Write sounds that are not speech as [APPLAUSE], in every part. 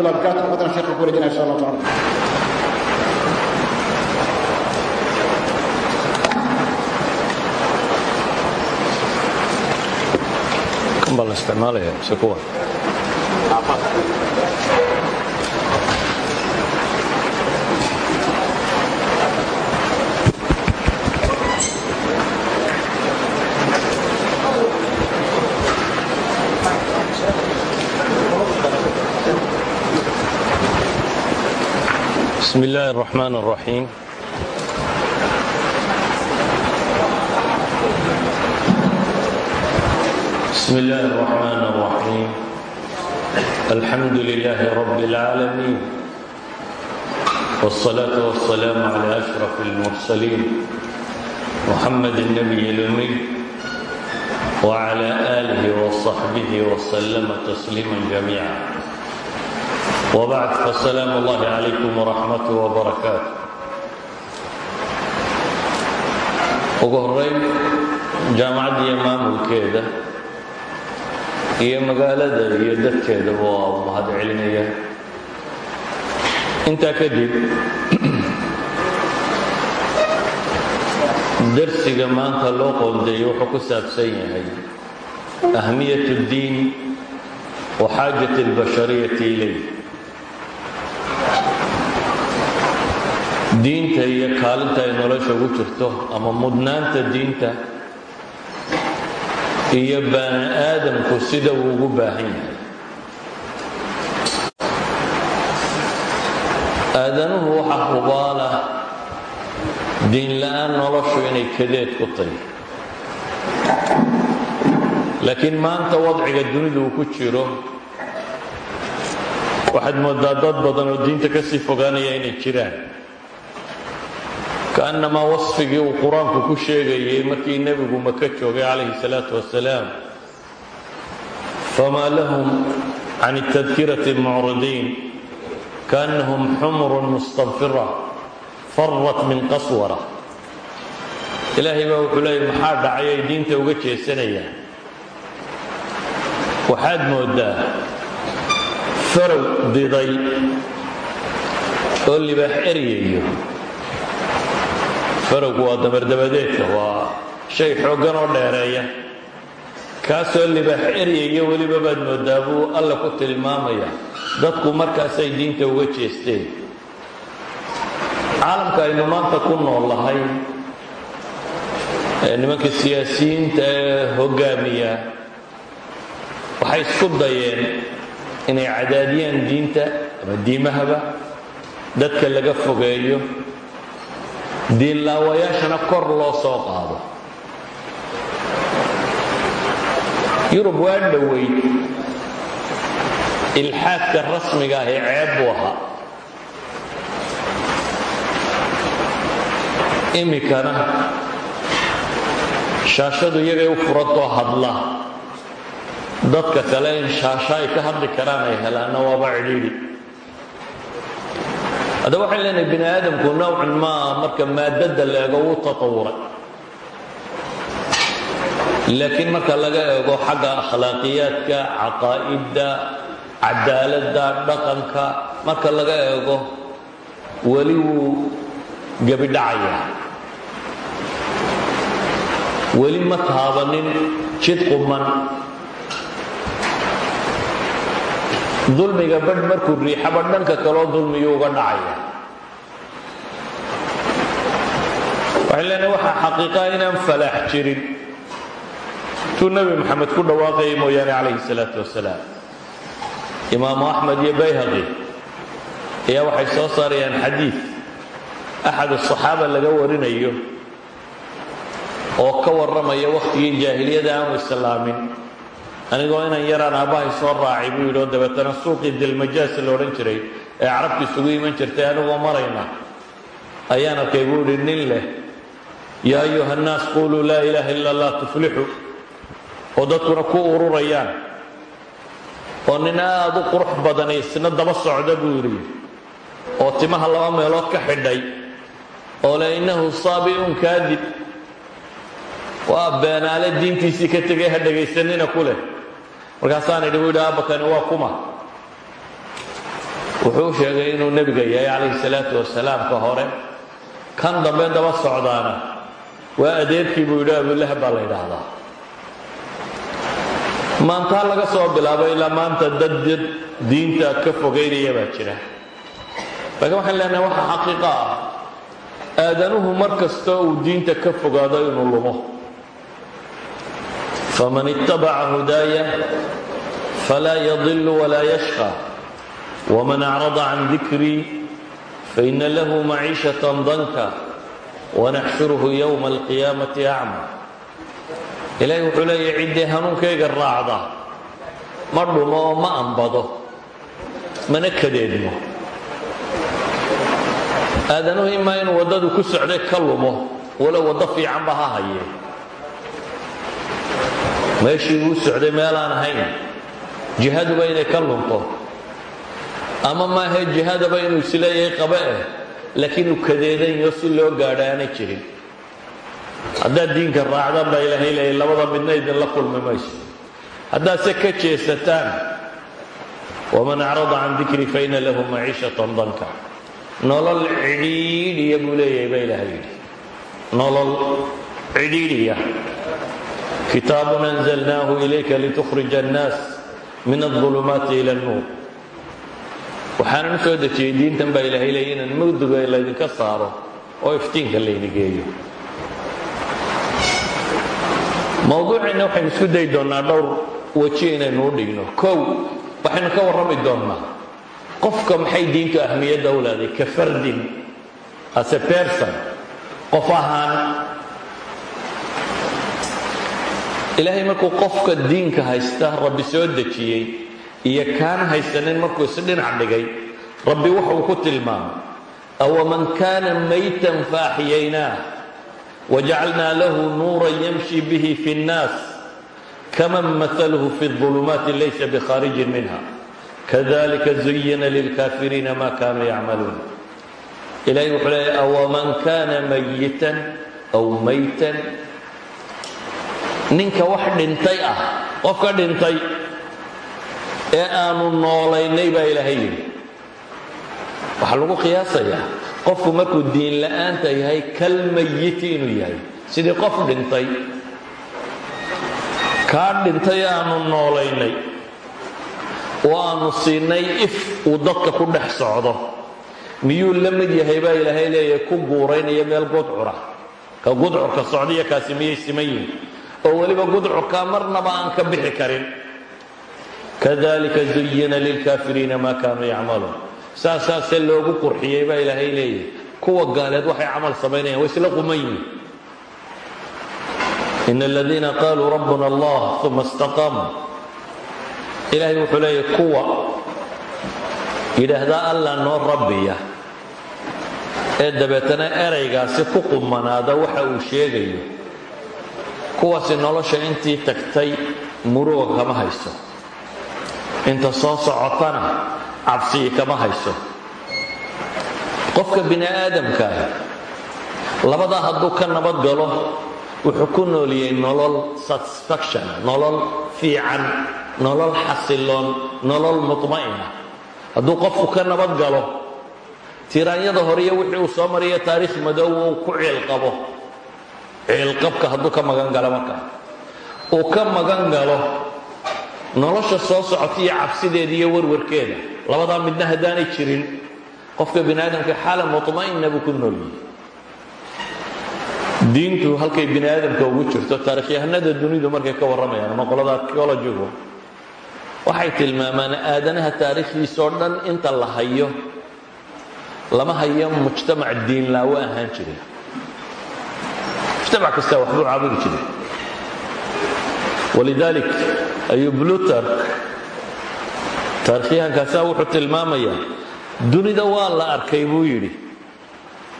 warahmatullah barkatu haddana sheekha ku warejinaya insha allah tacala baa la isticmaalaya mise kuwa بسم الله الرحمن الرحيم بسم الله الرحمن الرحيم الحمد لله رب العالمين والصلاة والسلام على أشرف المرسلين محمد النبي الأمي وعلى آله وصحبه وسلم تسليما جميعا وبعد فالسلام الله عليكم ورحمته وبركاته ugu horeyn jaamacadda iyo maamulkeeda iyo magaalada iyo dadkeedaba waa mahad celinaya intaa kadib [CLEARS THROAT] darsiga maanta loo qoondeeyey wuxuu ku saabsan yahay ahmiyat اddiin wa xaajat اlbashariyati ilayh diinta iyo kaalinta ay nolosha ugu jirto ama mudnaanta diinta iyo bani aadamku sida uu ugu baahan yahay. Aadanuhu waxaa hubaala diin la'aan noloshu inay kadeed ku tahy laakiin maanta wadciga dunidu uu ku jiro waxaad moodaa dad badan oo diinta ka sii fogaanaya inay jiraan kaannamaa wasfigii uu qur'aanku ku sheegayay markii nebigu maka joogay calayhi salaatu wasalaam famaa lahum can اtadkirati mucridiin kaannahum xumrun mustanfira farat min qaswara. Ilaahay baa wuxuu leeyay maxaa dhacay? Ay diinta uga jeesanayaan. Waxaad moodaa farow diday oo libaax eryayo farowgu waa dabardabadeedka waa shay xooggan oo dheereeya. Kaasoo libaax eryayo weliba baad moodaa buu alla ku tilmaamaya. Dadku markaasay diinta uga jeesteen. Caalamka aynu maanta ku noolahay ee nimanka siyaasiyiinta ee hoggaamiya waxay isku dayeen inay cadaadiyaan diinta ama diimahaba. Dadka laga fogeeyo diinlaawayaashana kor loo soo qaado. Yurub waa dhoweyd. Ilxaadka rasmiga ah ee ceeb buu ahaa. Imikana shaashadu iyagay u furantoo hadla. Dadka kale in shaasho ay ka hadli karaan ay helaanna waaba cidhiidhi hadda waxaan leenahay bini aadamku nowcan maa marka maadada la eego wuu tatawuray. Laakiin marka laga eego xagga akhlaaqiyaadka caqaa'idda cadaaladda dhaqanka marka laga eego weli wuu gebidhacayaa weli ma taabanin jid quman dulmiga badh markuu riixaba dhanka kaloo dulmiyuu uga dhacaya. Waxay waxaa xaqiiqaa inaan falaax jirin. Tuu nebi maxamed ku dhawaaqayay mooyaane calayhi salaatu wasalaam. Imaamu axmed iyo bayhaqi ayaa waxay soo saarayaan xadiid axad asaxaaba laga warinayo oo ka warramaya wakhtigii jaahiliyada aanu islaamin anigoo inan yaraan aabbahay soo raacay buu yidhi oo dabeetana suuqii dilmajaas la odhan jiray ee carabtu isugu iman jirtay anigoo marayna. Ayaan arkay buu idhi nin leh yaa ayuha annaas quluu laa ilaaha illa allah tuflixu oo dadkuna ku ururayaan oo nin aad u qurux badan isna daba socda buu yidhi. Oo timaha laba meelood ka xidhay oo le innahu saabi'un kaadib waa beenaale diintiisii ka tegay ha dhegaysanina ku leh markaasaan idhi buu yidhi aabbakani waa kuma. Wuxuu sheegay inuu nebiga yahay calayhi salaatu wasalaam ka hore. Kan dambe daba socdaana waa adeerkii buu yidhi abulahab baa la yidhaahdaa. Maantaa laga soo bilaabo ilaa maanta dad dad diinta ka fogaynaya baa jira. Laakiin waxaan leenahay waxa xaqiiqa ah aadanuhu mar kasta uu diinta ka fogaado inuu lumo faman ittabaca hudaaya falaa yadilu walaa yashqa wman acrada can dikrii faina lahu maciishatan danka wanaxshuruhu yowma alqiyaamati acma ilaahi wuxuu leeyahy ciddii hanuunkayga raacda ma dhumo oo ma ambado mana kadeedmo aadanuhu imaa inuu waddadu ku socday ka lumo walow waddo fiicanba ha hayee meeshii uu socday meelaan ahayn jihaduba inay ka lunto ama maahae jihaadaba inuu is leeyahay qabe eh laakiin uu kadeedanyo si loo gaadho aanay jirin. Haddaad diinka raacdaan baa ilaahay leeyay labada midna idinla kulmi mayso. Haddaad se ka jeesataan waman acrada can dikri faina lahu maciishatan danka. Nolol cidhiidhiya buu leeyahay baa ilaahay yidhi nolol cidhiidhiya kitaabun anzalnaahu ilayka litukhrija annaas min aulumaati ila nuur waxaanan u soo dejiyey diintan baa ilaahay leeyay inaan mugdiga laydinka saaro oo iftiinka layni geeyo mawduuceenna waxaynu isku dayi doonnaa dhowr weji inaynu u dhigno kow waxaynu ka warrami doonnaa qofka maxay diintu ahmiyadda u leeday ka fardin as a person qof ahaan ilaahay markuu qofka diinka haysta rabbi soo dejiyey iyo kaan haysanin markuu isdhinac dhigay rabbi wuxuu ku tilmaamay awaman kaana maytan faaxiyaynaah wajacalnaa lahu nuuran yamshi bihi fi nnaas kaman mahaluhu fi ulumaati laysa bikhaarijin minha. Kadalika zuyina lilkaafiriina ma kanuu yacmaluun. Ilahay wuxuu leeya awaman kaana mayitan aw maytan ninka wax dhintay ah qofka dhintay ee aanu noolaynay baa ilaahay yidhi. Waxaa lagu qiyaasayaa qofku markuu diin la'aanta yahay kal mayiti inuu yahay. Sidii qof dhintay kaa dhintay aanu noolaynay oo aanu siinay if uu dadka ku dhex socdo. Miyuu la mid yahay baa ilaahay leeyahay ku guuraynaya meel gudcura. Ka gudcurka socdaiyo kaasi miyay siman yihiin oo weliba gudcurkaa marnaba aan ka bixi karin. Kadalika zuyina lilkaafiriina maa kaanuu yacmaluun. Saasaase loogu qurxiyey baa ilaahay leeyahay. Kuwa gaaleed waxay camal samaynayaan way isla quman yihiin in aladiina qaluu rabbuna allah uma istaqaamuu ilaahay wuxuu leeyahay kuwa yidhaahdaa allah noo rabbiya ee dabeetana eraygaasi ku qumanaada waxa uu sheegayo kuwaasi nolosha intii tagtay muruga kama hayso. Inta soo socotana cabsiyi kama hayso. Qofka bini aadamkaah labadaa hadduu ka nabad galo wuxuu ku nooliyey nolol satisfaction nolol fiican nolol xasiloon nolol mutma'ina hadduu qofku ka nabad galo tiraanyada horiyo wixii uu soo mariya taariikh madow uu ku ciilqabo ciilqabka hadduu ka magan galo marka uu ka magan galo nolosha soo socota iyo cabsideeda iyo warwarkeeda labadaa midna haddaanay jirin qofka bini aadamka xaala mutma'ina buu ku noolyahay diintu halkay bini aadamka ugu jirto taarikhyahanada dunidu markay ka warramayaan ama qolada archeologigu waxay tilmaamaan aadanaha taariikhdiisoo dhan inta la hayo lama hayo mujtamac diinlaawo ahaan jiray mujtamac kasta waxbuu caabudi jiray. Walidalik ayuu bluter taarikhyahankaasaa wuxuu tilmaamayaa dunida waa la arkay buu yidhi.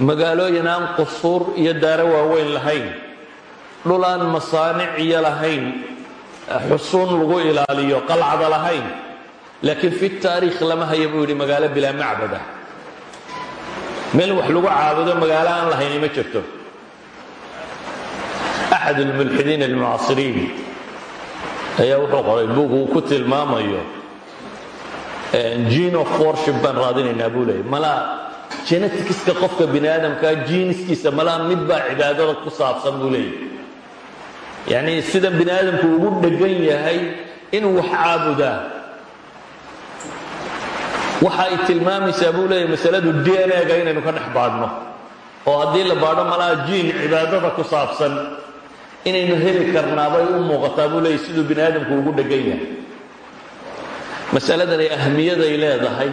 Magaalooyin aan qusuur iyo daaro waaweyn lahayn dhul aan masaanic iyo lahayn xusuun lagu ilaaliyo qalcada lahayn laakiin fi taariikh lama haya buu yidhi magaalo bilaa macbada. Meel wax lagu caabudo magaalo aan lahayni ma jirto axad almulxidiin almucaasiriin ayaa wuxuu qoray buug uu ku tilmaamayo gene of worship baan raadinaynaa buu leeyay malaa geneticska qofka bini aadamkaa jiniskiisa malaa mid baa cibaadada ku saabsan buu leeyay yacni sida bini aadamku ugu dhegan yahay inuu wax caabudaa waxa ay tilmaamaysaa buu leeyahy masaladu d n a-ga inaynu ka dhex baadhno oo haddii la baadho malaa jiin cibaadada ku saabsan inaynu heli karnaabay u muuqataa buu leeyahy siduu bini aadamku ugu dhegan yahay. Masaladan ay ahmiyaday leedahay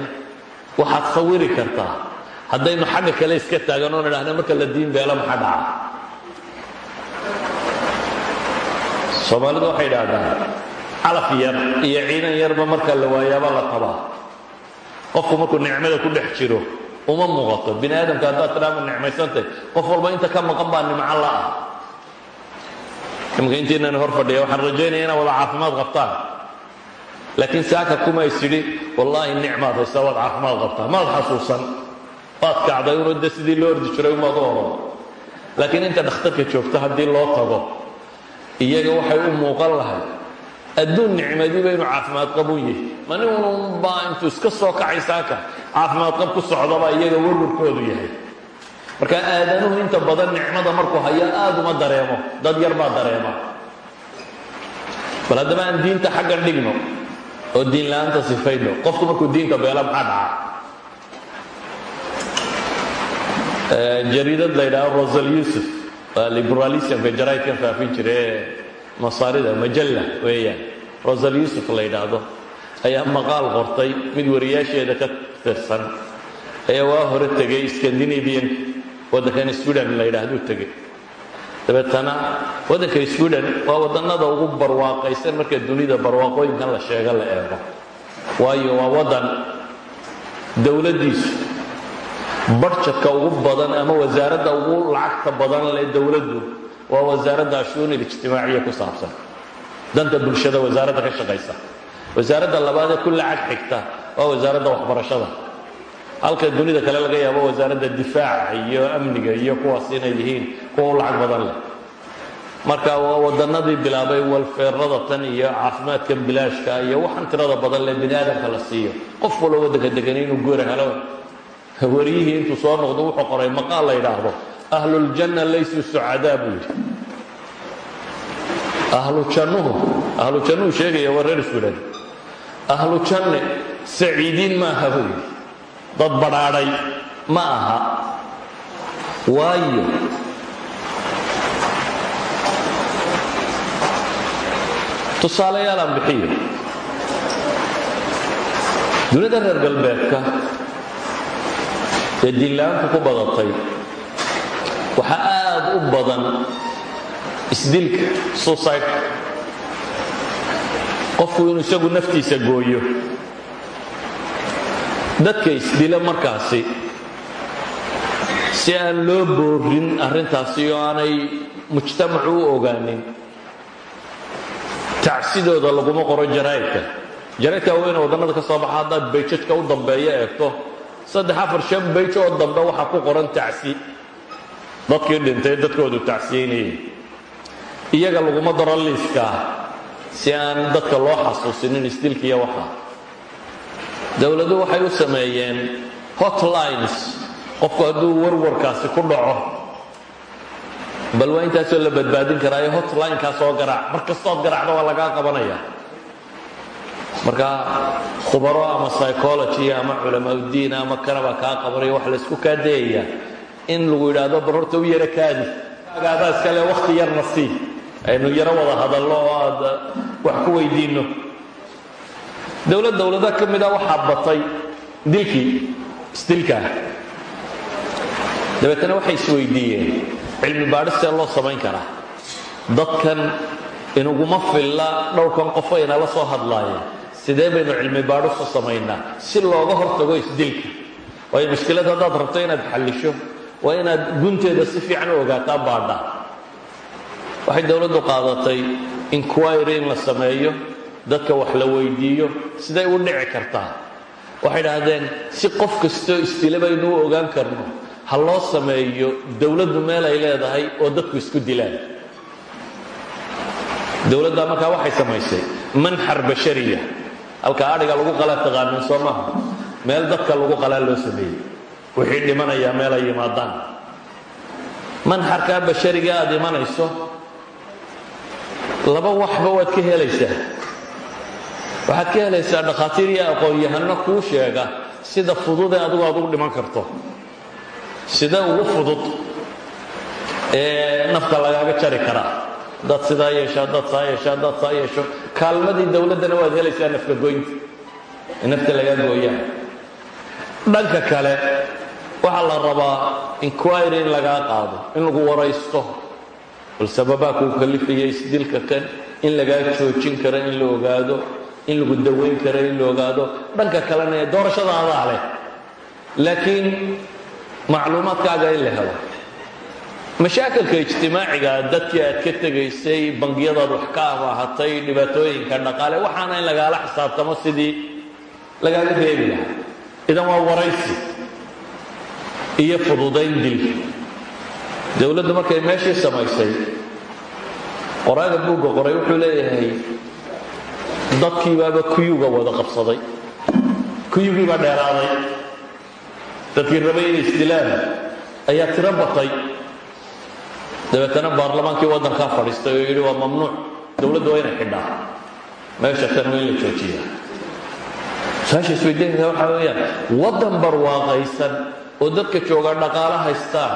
waxaad sawiri kartaa. Haddaynu xagga kale iska taagan oon idhahna marka la diin beelo maxaa dhaca? Soomaalidu waxay idhaahdaan calaf yar iyo ciidan yarba marka la waayaaba la qabaa. Qofku markuu nicmada ku dhex jiro uma muuqato. Bini aadamka haddaad tidhaama nicmaysantay qof walba inta ka maqan baa nimco la ah imika intiinani hor fadhiya waxaan rajaynaya inaad wada caafimaad qabtaan. Laakiin saaka kuma is idhi wallaahi nicmaad haysaa waad caafimaad qabtaa. Maad xasuusan? Waad kacday unu de sidii loo ordi jiray u laakiin inta dhakhtarka joogto haddii loo tago iyaga waxay u muuqan lahay adduun nicmadiiba inuu caafimaad qabun yahay ma nin soo kacay caafimaad qab ku socdabaa iyaga warwarkoodu yahay marka aadanuhu inta badan nicmada markuu hayo aada uma dareemo. Dad yar baa dareema. Bal haddaba aan diinta xaggan dhigno oo diin la'aanta sifayno qofku markuu diinta beela maxaa dhaca jariidad la yidhaho rosal yusuf. Waa liberalismka jaraidkan faafin jira ee masaarida majalla weeyaan. Rosal yusuf la yidhaahdo ayaa maqaal qortay mid wariyaasheeda ka tirsan. Ayaa waa hore tegay scandinavian waddankan sweden la yidhaahduu tegey dabeetana waddanka sweden waa waddannada ugu barwaaqaysan marka dunida barwaaqooyinkan la sheego la eego. Waayo waa waddan dowladdiisu barjadka ugu badan ama wasaaradda ugu lacagta badan leh dowladdu waa wasaaradda ashuun ilijtimaaciya ku saabsan. Danta bulshada wasaaradda ka shaqaysa. Wasaaradda labaad ee ku lacag xigta waa wasaaradda waxbarashada halka dunida kale laga yaabo wasaaradda difaaca iyo amniga iyo kuwaas inay yihiin kuwa u lacag badan leh. Marka waa wadannadii bilaabay walfeerada tan iyo caafimaadkan bilaashka iyo waxaan tirada badan leh bini aadamka la siiyo. Qof waloo waddanka degan inuu goora helo. Wariyihii intuu soo noqdo wuxuu qoray maqaal la yidhaahdo ahluljanna laysuu sucadaa buu yidhi. Ahlu jannuhu ahlu jannuhu sheegaya waa reer sudan ahlu janne saciidiin maaha buu yidhi dad badhaadhay ma aha. Waayo. Tusaalayaal aan bixiyo. Dunida reer galbeedka ee diinla-aantu ku badatay waxaa aada u badan isdilka suicide. Qofku inuu isagu naftiisa gooyo dadka isdila markaasi si aan loo boorin arrintaasi oo aanay mujtamacu u ogaanin tacsidooda laguma qoro jaraa'idka jaraa'idka weyne waddannada ka soo baxa haddaad bayjajka u dambeeyo eegto saddex afar shan bayj oo dambe waxaa ku qoran tacsi. Dadkii dhintay dadkoodu tacsiyeynayay iyaga laguma daro liiskaa si aan dadka loo xasuusinin isdilkiiyo waxa dowladu waxay u sameeyeen hotlines. Qofku hadduu warwarkaasi ku dhaco bal waa intaasoo la badbaadin karaayo hotlinekaas soo garaac. Mar kastood garaacda waa lagaa qabanaya. Marka khubaro ama psychology ama culamaauddiin ama kanaba kaa qabanayo waxa laysku kaa dayaya in lagu yidhaahdo bar horta u yaro kaadi. Agaadaa iskale wakhti yarna sii. Aynu yaro wada hadallo oo aad wax ku weydiinno dowlad dowladda ka mida waxaa batay dilkii isdilkaa dabeetana waxay isweydiiyeen cilmi baadhistee loo samayn karaa dadkan inuguma filla dhowrkan qofo inala soo hadlaayeen. Sidee baynu cilmi baadhisu samaynaa? Si looga hortago isdilka waayo mushkilad haddaad rabto inaad xallisho waa inaad gunteeda si fiican u ogaataa baadha. Waxay dowladdu qaadatay inquiry in la sameeyo dadka wax la weydiiyo siday u dhici kartaa waxay dhahdeen si qof kastoo isdila baynu ogaan karno ha loo sameeyo dowladdu meel ay leedahay oo dadku isku dilaan. Dowladda markaa waxay samaysay manxar bashariya. Halka adhiga lagu qalaa taqaanin soo meel dadka lagu qalaa loo sameeyey wixii dhimanayaa meel ay yimaadaan. Manxarkaa bashariga aad imanayso laba waxba waad ka helaysaa waxaad ka helaysaa dhakhaatiir iyo aqoon-yahano kuu sheega sida fududee adigu aad ugu dhiman karto. Sida ugu fudud ee nafta lagaaga jari karaa dad sidaa yeesho dad saa yeesho dad saa yeesho. Kaalmadii dowladdana waad helaysaa nafka goynta ee nafta lagaa gooyaa. Dhanka kale waxaa la rabaa inquiry in lagaa qaado in lagu waraysto bal sababaa kuu kalifaya isdilka kan in lagaa joojin karo in la ogaado in lagu dawayn karo in la ogaado dhanka kalena doorashada adaa leh. Laakiin macluumaadkaaga in la helo. Mashaakilka ijtimaaciga dadkii aad ka tegaysay bangiyadaad wax ka amaahatay dhibaatooyinka dhaqaale waxaana in lagaala xisaabtamo sidii lagaaga reebi lahaa. Idan waa waraysi iyo fududayn dil. Dowladdu markay meeshii samaysay qoraaga buugga qoray wuxuu leeyahay dadkiibaaba kuyuga wada qabsaday. Kuyugii baa dheeraaday. Dadkii rabay inay isdilaan ayaa tiro batay. Dabeetana baarlamaankii waddankaa fadhiistay oo yidhi waa mamnuuc. Dowladdu waa inay xidhaa. Meesha tan waa in la joojiya su'aasha isweydiinaysa waxaa weeyaan waddan barwaaqaysan oo dadka jooga dhaqaalo haystaan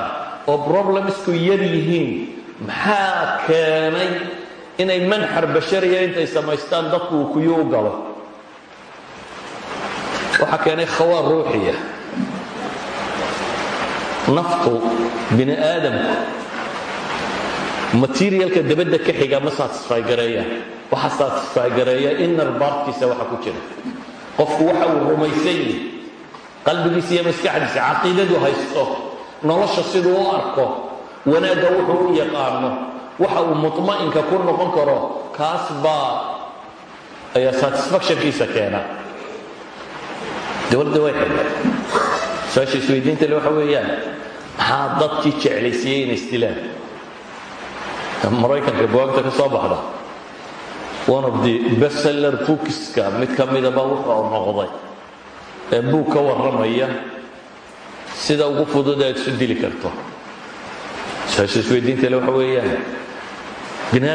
oo problemsku yar yihiin maxaa keenay inay manxar bashariya intay samaystaan dadku uu kuyo u galo. Waxaa keenay khawaa ruuxiya. Naftu bini aadamku materialka dabadda ka xiga ma satisfy gareeya waxa satisfy gareeya inner bartkiisa waxa ku jira. Qofku waxa uu rumaysan yahay qalbigiisa iyo maskaxdiisa caqiidadu haysto nolosha siduu arko wanaagga wuxuu u yaqaano waxa uu mutma'inka ku noqon karo kaas baa satisfactionkiisa keena. Dowladda way xidhay su'aasha isweydiinta le waxa weeyaan maxaa dadkii jeclaysiiyey inay isdilaan maraykanka buwaagta ka soo baxda. One of the bestseller bookska mid ka midaba wuxuu noqday ee buug ka warramaya sida ugu fudud aad isu dili karto. Su'aasha isweydiinta le waxa weeyaan bini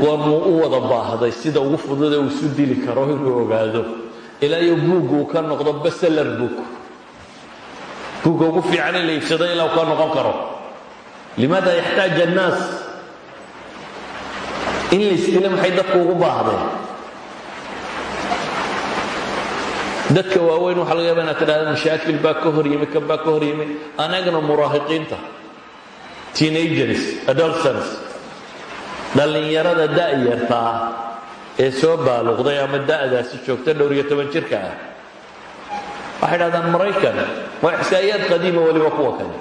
goormuu u wada baahday sida ugu fudud ee uu isu dili karo inuu ogaado. Ilaa iyo buuggu uu ka noqdo bestseller book. Buugga ugu fiican in la iibsado ilaa uu ka noqon karo. Limaada yaxtaaj annaas? In la isdilo maxay dadku ugu baahdeen dadka waaweyn waxaa laga yaaba inaad tidhahda mashaakil baa ka hor yimi kan baa ka hor yimi. Anagna muraahiqiinta teenagers adolescents dhallinyarada da'yarta ah ee soo baaluqday ama da'daasi joogta dhowr iyo toban jirka ah. Waxay dhahdaan maraykan waa ixsaa'iyaad qadiima weliba kuwa kale.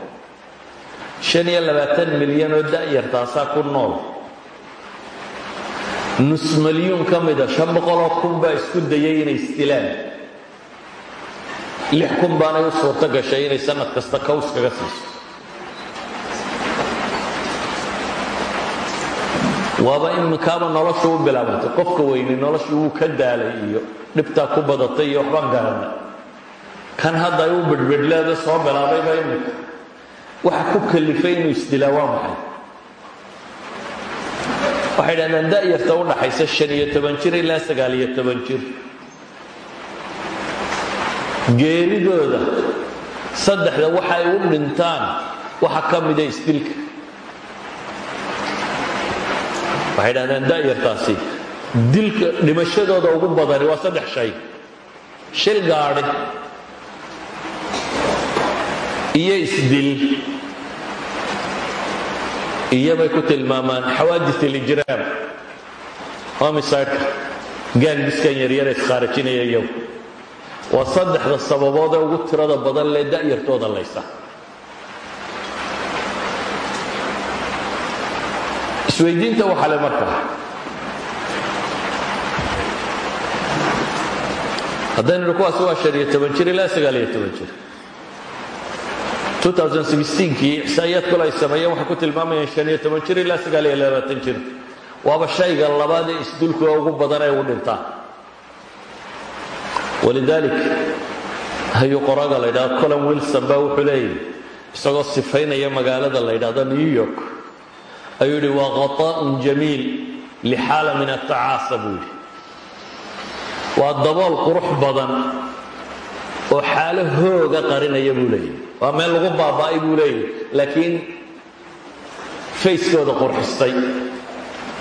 Shan iyo labaatan milyan oo da'yartaasaa ku nool. Nus milyuun ka mida shan boqoloo kun baa isku dayay inay isdilaan lix kun baanay u suurto gashay inay sanad kasta kaws kaga siiso waaba iminkaaba noloshu u bilaabantay qofka weyne noloshu wuu ka daalay iyo dhibtaa ku badatay iyo waxbaan garanay. Kan hadda u bedhbedhleeda soo bilaabayba iminka waxa ku kalifay inuu isdilaa waa maxay waxay dhahdaan da'yarta u dhaxaysa shan iyo toban jir ilaa sagaal iyo toban jir. Geeridooda saddexda waxa ay u dhintaan waxa ka mida isdilka waxay dhahdaan da'yartaasi dilka dhimashadooda ugu badani waa saddex shay. Shil gaadhi iyo isdil iyobay ku tilmaamaan xawaadis alijraam homicideka gaangiskan yaryare iskhaarajinaya iyagu waa saddexda sababood ee ugu tirada badan lee da'yartooda laysa isweydiinta waxaa le marka. Haddaynu idhi kuwaasi waa jir ilaa jir. 2016kii ixsaa'iyaad kale ay sameeyeen waxay ku tilmaamayeen jir ilaa jir. Waaba shayga labaad ee isdulka ugu badan ee ugu dhintaan walidaalik hayuu qoraga la ydhahdo colin wilson baa wuxuu leeyahy isagoo sifaynaya magaalada la ydhahdo new york ayuu yidhi waa khata'un jamiil lixaala min atacaasa buu yidhi. Waa dabool badan oo xaalo hooga qarinaya buu leeyahy waa lagu baaba'ay buu leeyahy laakiin fayskooda qurxistay.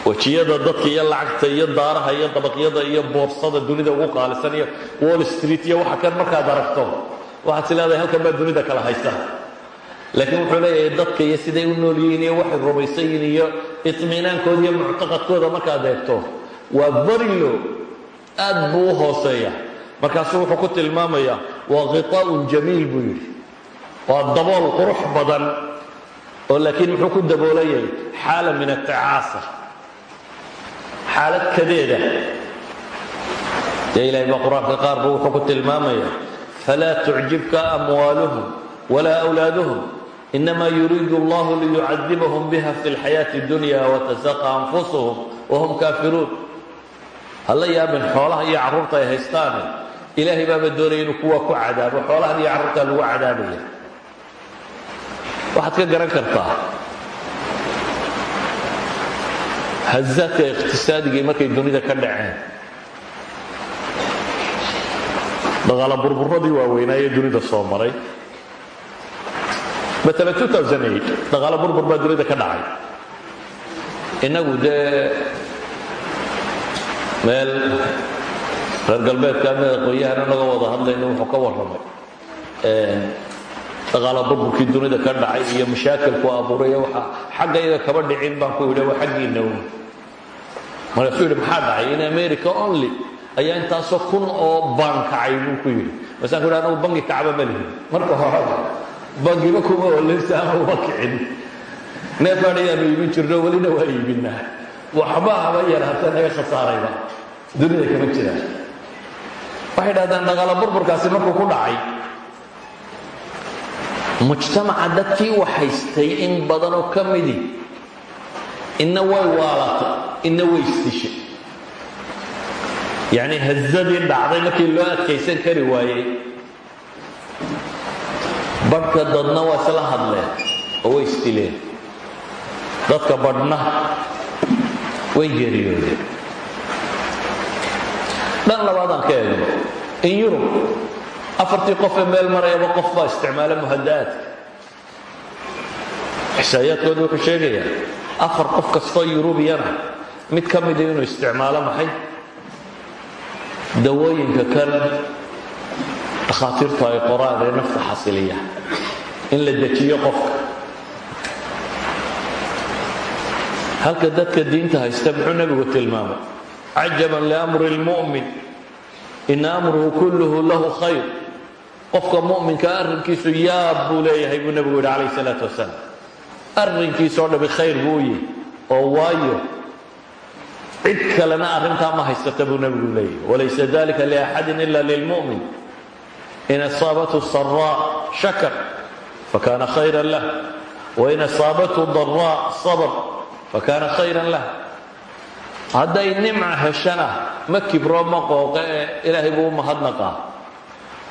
Wejiyada lacagta iyo daaraha iyo dabaqyada iyo boorsada dunida ugu qaalisan iyo wall street iyo waxa kan markaad aragto waxaad is leedahay halkan dunida kala haysa laakiin wuxuu leeyahay dadka iyo siday u nool iyo waxay rumaysan yihiin iyo iطmiinaankooda iyo muctaqadkooda markaad eegto waa barilo aad buu u hooseeya. Markaasuu wuxuu ku tilmaamayaa waa khiطaa'un jamiil buu yidhi. Waa dabool qurux badan oo laakiin muxuu ku daboolayay xaala min atacaasa xaalad kadeeda. Dee ilahay baa qur'aanka qaar buu wuxuu ku tilmaamaya falaa tucjibka amwaaluhum walaa awlaaduhum inama yuriidu allahu liyucadibahum biha fi lxayaati dunya watasaqa anfusuhum wahum kaafiruun hala yaabin xoolaha iyo carruurta ay haystaane ilaahay baaba doonaya inuu kuwa ku cadaabo xoolahan iyo carruurtaa lagu cadaabaya waxaad ka garan kartaa hazaadka iqtisaadigii markay dunida ka dhaceen daqaala burburadii waaweynaaye dunida soo maray maala daqaalo burbur baa dunida ka dhacay. Innagu dee meel reer galbeedka ama aqoon-yahan inaga wada hadlayno wuxuu ka warramay. Daqaala burburkii dunida ka dhacay iyo mashaakilku abuuray waxa xaggayga kaba dhicin baan ku yidhi waa xaggiina un markaasuu yidhi maxaa dhacay? In america only. Ayaa intaasoo kun oo baan kacay buu ku yidhi. Masaan ku yidhi anagu bangi kacba ma lihin. Marka horeba bangiba kuma olaysa ama uma kicin neefaan ayaanu iibin jirno welina waa iibinaa waxba haba yaraatee naga khasaarayba dunida kama jiraan waxay dhahdaan dhaqaala burburkaasi markuu ku dhacay. Mujtamaca dadkii wax haystay in badanoo ka midi. Inna way waalato inna way isdishay yacni hazadii dhacday markii loo adkaysan kari waayey badhka dadna waa isla hadleen oo way isdileen dadka badhna way geeriyoodeen dhan labaadaan ka eegno in yurub afartii qofee meel marayaba qof baa isticmaala muhada'aadka xisaayaadkooda wuxuu sheegayaa afar qof kastoo yurubiyana mid ka mida inuu isticmaalo maxay? Dawooyinka kan dhakhaatiirtu ay qoraan ee nafta xasiliya. In la dejiyo qofka. Halka dadka diinta haysta muxuu nebigu tilmaamay? Cajaban liamri lmu'min ina amruhu kulluhu lahu khayr. Qofka mu'minka arrinkiisu yaab buu leeyahay buu nebigu yidhi calayh salaatu wasalaam. Arrinkiisoo khayr buu oo waayo. Cid kalena ma haysata buu nebigu leeyahy walaysa dalika liaxadin ila lilmu'min in asaabathu saraa shakar fakana khayran lah wain asaabathu daraa sabr fakana khayran lah hadday nimca heshana ma kibro ma qooqe ee ilaahay buu u mahadnaqaa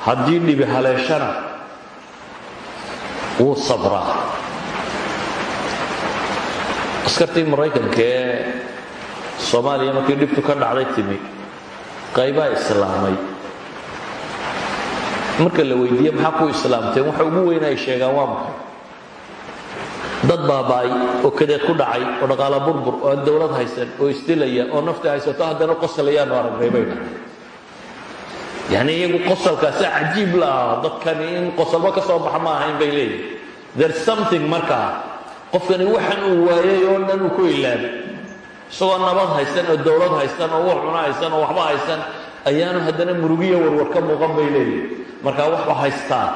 haddii dhibi haleeshana wuu sabraa askartii maraykanka ee soomaaliya markii dhibtu ka dhacday timi qaybaa islaamay marka la weydiiye maxaa ku islaamteen? Waxa ugu weyn ay sheegaan waa maxay? Dad baaba'ay oo kadeed ku dhacay oo dhaqaala burbur oo aan dowlad haysan oo isdilaya oo nafta haysato haddana qosalayaanu aragnay bay dhahay yacni iyagu qosalkaasi cajiib la ah dadkani in qosalba ka soo baxa ma ahayn bay leeyihiin there's something markaa qofkani waxan uu waayay oo dhan uu ku ilaabay. Isagoo nabad haysan oo dowlad haysan oo wax cuno haysan oo waxba haysan ayaanu haddana murugiya warwar ka muuqan bay leeyihiin markaa waxba haystaa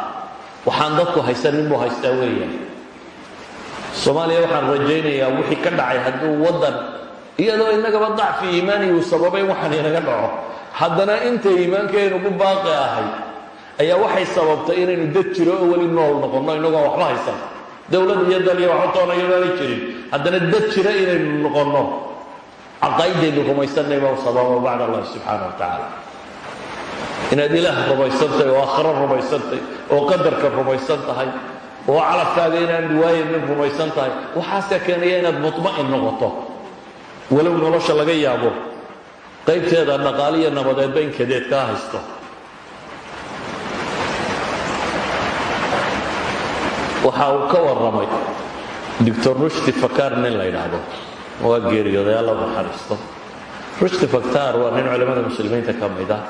waxaan dadku haysanin buu haystaa weeyaan. Soomaaliya waxaan rajaynayaa wixii ka dhacay hadduu waddan iyadoo innagaba dacfi iimaani uu sababay waxaan inaga dhaco. Haddana inta iimaankeenu ku baaqi ahay ayaa waxay sababtay inaynu dad jiro oo weli nool noqonno inagoo waxba haysan. Dowlad iyo dal iyo waxba toonayoaanay jirin. Haddana dad jira inaynu noqonno caqaa'idaynu rumaysanay baa sababa bacd allahi subxaana wa tacaala. Inaad ilaah rumaysan tahay oo aakhiro rumaysan tahay oo qadarka rumaysan tahay oo calafkaaga inaan waayanin rumaysan tahay waxaasaa keenaya inaad mutma'in noqoto. Walow nolosha laga yaabo qaybteeda dhaqaaliyo nabadeedba in kadeed kaa haysto. Waxa uu ka warramay doctor rushdi fakar nin la yidhaahdo waa geeriyooday alla naxariisto rushdi faktar waa nin culamada muslimiinta ka mid ah.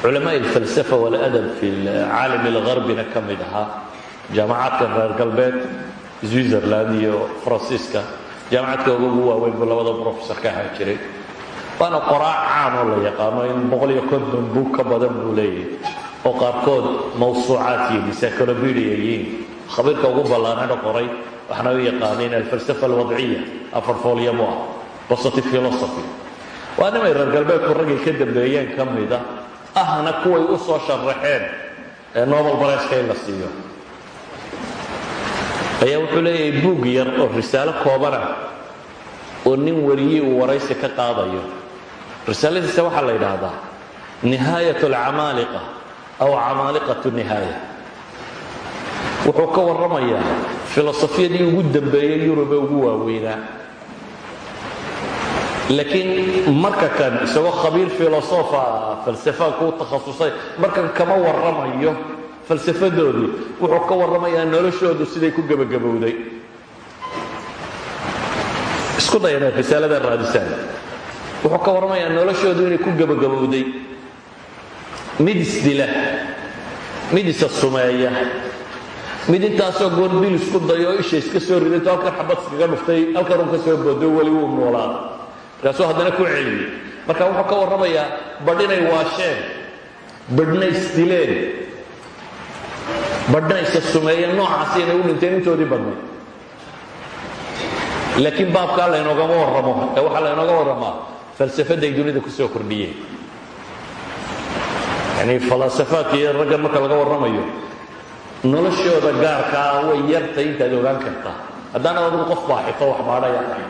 Culamaa alfalsafa waladab fi caalam algharbina ka mid ahaa. Jaamacaadka reer galbeed switzerland iyo faransiiska. Jaamacadka ugu waaweyn buu labada professor ka ahaa jiray. Waana qoraac caan la yaqaano in boqol iyo konton buug ka badan buu leeyahay oo qaarkood mawsuucaat iyo encyclopedia khabiirka ugu ballaanana qoray waxaana u yaqaaneen alfalsafa alwadciya afar foolyamo ah positive philosophy. Waa nimay reer galbeedku raggay ka dambeeyeen ka ahna kuway u soo sharaxeen ee nobel bareska in la siiyo. Ayaa wuxuu leeyahay buug yar oo risaalo koobana oo nin wariyey uu waraysi ka qaadayo. Risaaladiisa waxaa la yidhaahdaa nihaayat alcamaaliqa aw camaaliqatu nihaaya wuxuu ka warramayaa filosofiyadii ugu dambeeyey yurub ee ugu waaweynaa. Laakiin marka kan isagoo khabiir filosofa falsafa ku takhasusay markan kama warramayo falsafadoodii wuxuu ka warramayaa noloshoodu siday ku gebagabowday isku day inaad risaalada raadisaan. Wuxuu ka warramayaa noloshoodu inay ku gebagabowday mid isdila mid isa mid intaasoo isku dayo oo isha iska soo ridato halkan xabad iskaga dhuftay halkan uu soo boodo weli wuu noolaa markaasuu haddana ku celiyey marka wuxuu ka warramayaa badh waasheen badhna isdileen badhna isa sumeeyeen inay u dhinteen intoodii badnay. Laakiin baabkaa laynoogama warramo ee waxaa laynooga warramaa falsafaday dunida ku soo kordhiyeen. Yani falaasafaadka iyo marka laga warramayo noloshooda gaarkaa way yartay intaad ogaan kartaa. Haddaanad adigu qof baaxito wax baadhaya ahay.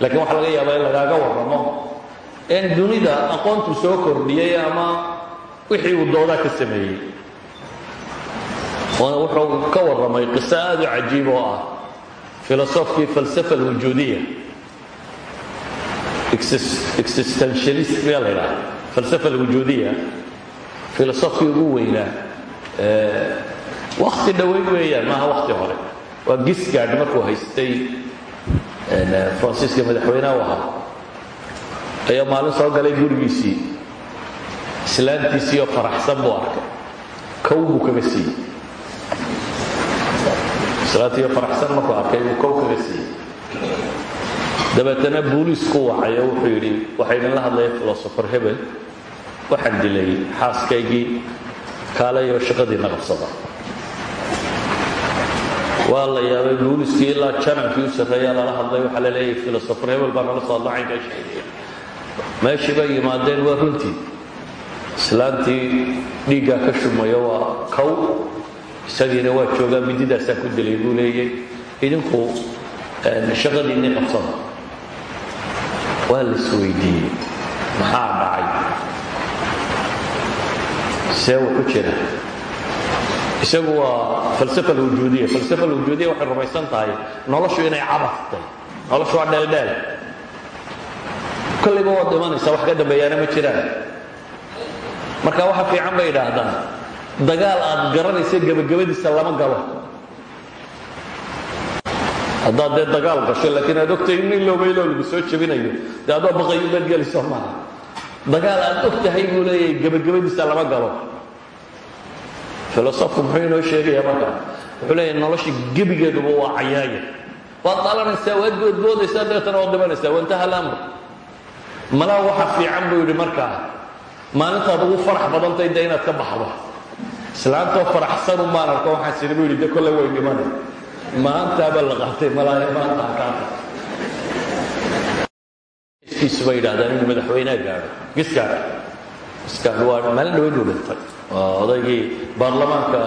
Laakiin waxaa laga yaabaa in lagaaga warramo. In dunida aqoontu soo kordhiyey ama wixii uu doodaa ka sameeyey. Wuxuu ka warramay qiso aad u cajiib oo ah. Filosofkii falsafa alwujuudiya existentialist miyaa la ydhaha falsafa alwujuudiya filosofkii ugu weynaa wakti dhoweyn weeyaan maaha wakti hore. Waa gisgaard markuu haystay faransiiska madaxweyneha u ahaa. Ayaa maalin soo galay gurigiisii. Islaantiisii oo faraxsan buu arkay. Kow buu kaga siiyey. Islaantiioo faraxsan markuu arkay buu kaga siiyey. Dabeetana booliisku wacay oo wuxuu yidhi waxaa idinla hadlaya filosofer hebel waxaan dilay xaaskaygii kaalayoo shaqadiina qabsada waa la yaabay booliskii ilaa janankii u sarreeyaa lala hadlay waxaa la leeyahay filosofer hebel baa nala soo hadla caynkaa sheegaya meeshii bay yimaadeen waa runtii. Islaantii dhiiggaa ka shumayo waa kow. Isagiina waa joogaa mididaasaan ku dilay buu idinku shaqadiinii qabsada. Waa la isweydiiyey maxaa dhacay? See wuxu jira isagu waa falsafa alwujuudiya falsafa alwujuudiya waxay rumaysan tahay noloshu inay cabaftay. Noloshu waa dheeldheel kollayba waad dhimanaysaa wax ka dambeeyaana ma jiraan. Marka waxa fiican bay idhaahdaan dagaal aad garanaysa gebagabadiisa lama galo. Haddaad dee dagaal gasho laakiin aad ogtahay in ilowbaylo lagu soo jebinayo dee adoo baqayo baad maaha. Dagaal aad og tahay leeyahay gebagabadiisa lama galo filosofku muxuu inoo sheegaya marka wuxuu leeyahay nolosha gebigeeduba waa cayaaya. Waad dhalanaysaa waad goodgoodaysaa dabeetana waad dhimanaysaa waintaha alamr malaa waxa fiican buu yidhi markaa maalintaad ugu farax badantay de inaad ka baxdo. Islaantoo faraxsanu maan arko waxaan siri buu yidhi de kolle way dhimanay. Maantaaba la qaatay malaaya maanta akaata iskiisu bay yidhahdaan inuu madaxweynaha gaadho. Gisgaadha gisgaadh waa maalin dhaweyd uu dhintay waa odaygii baarlamaanka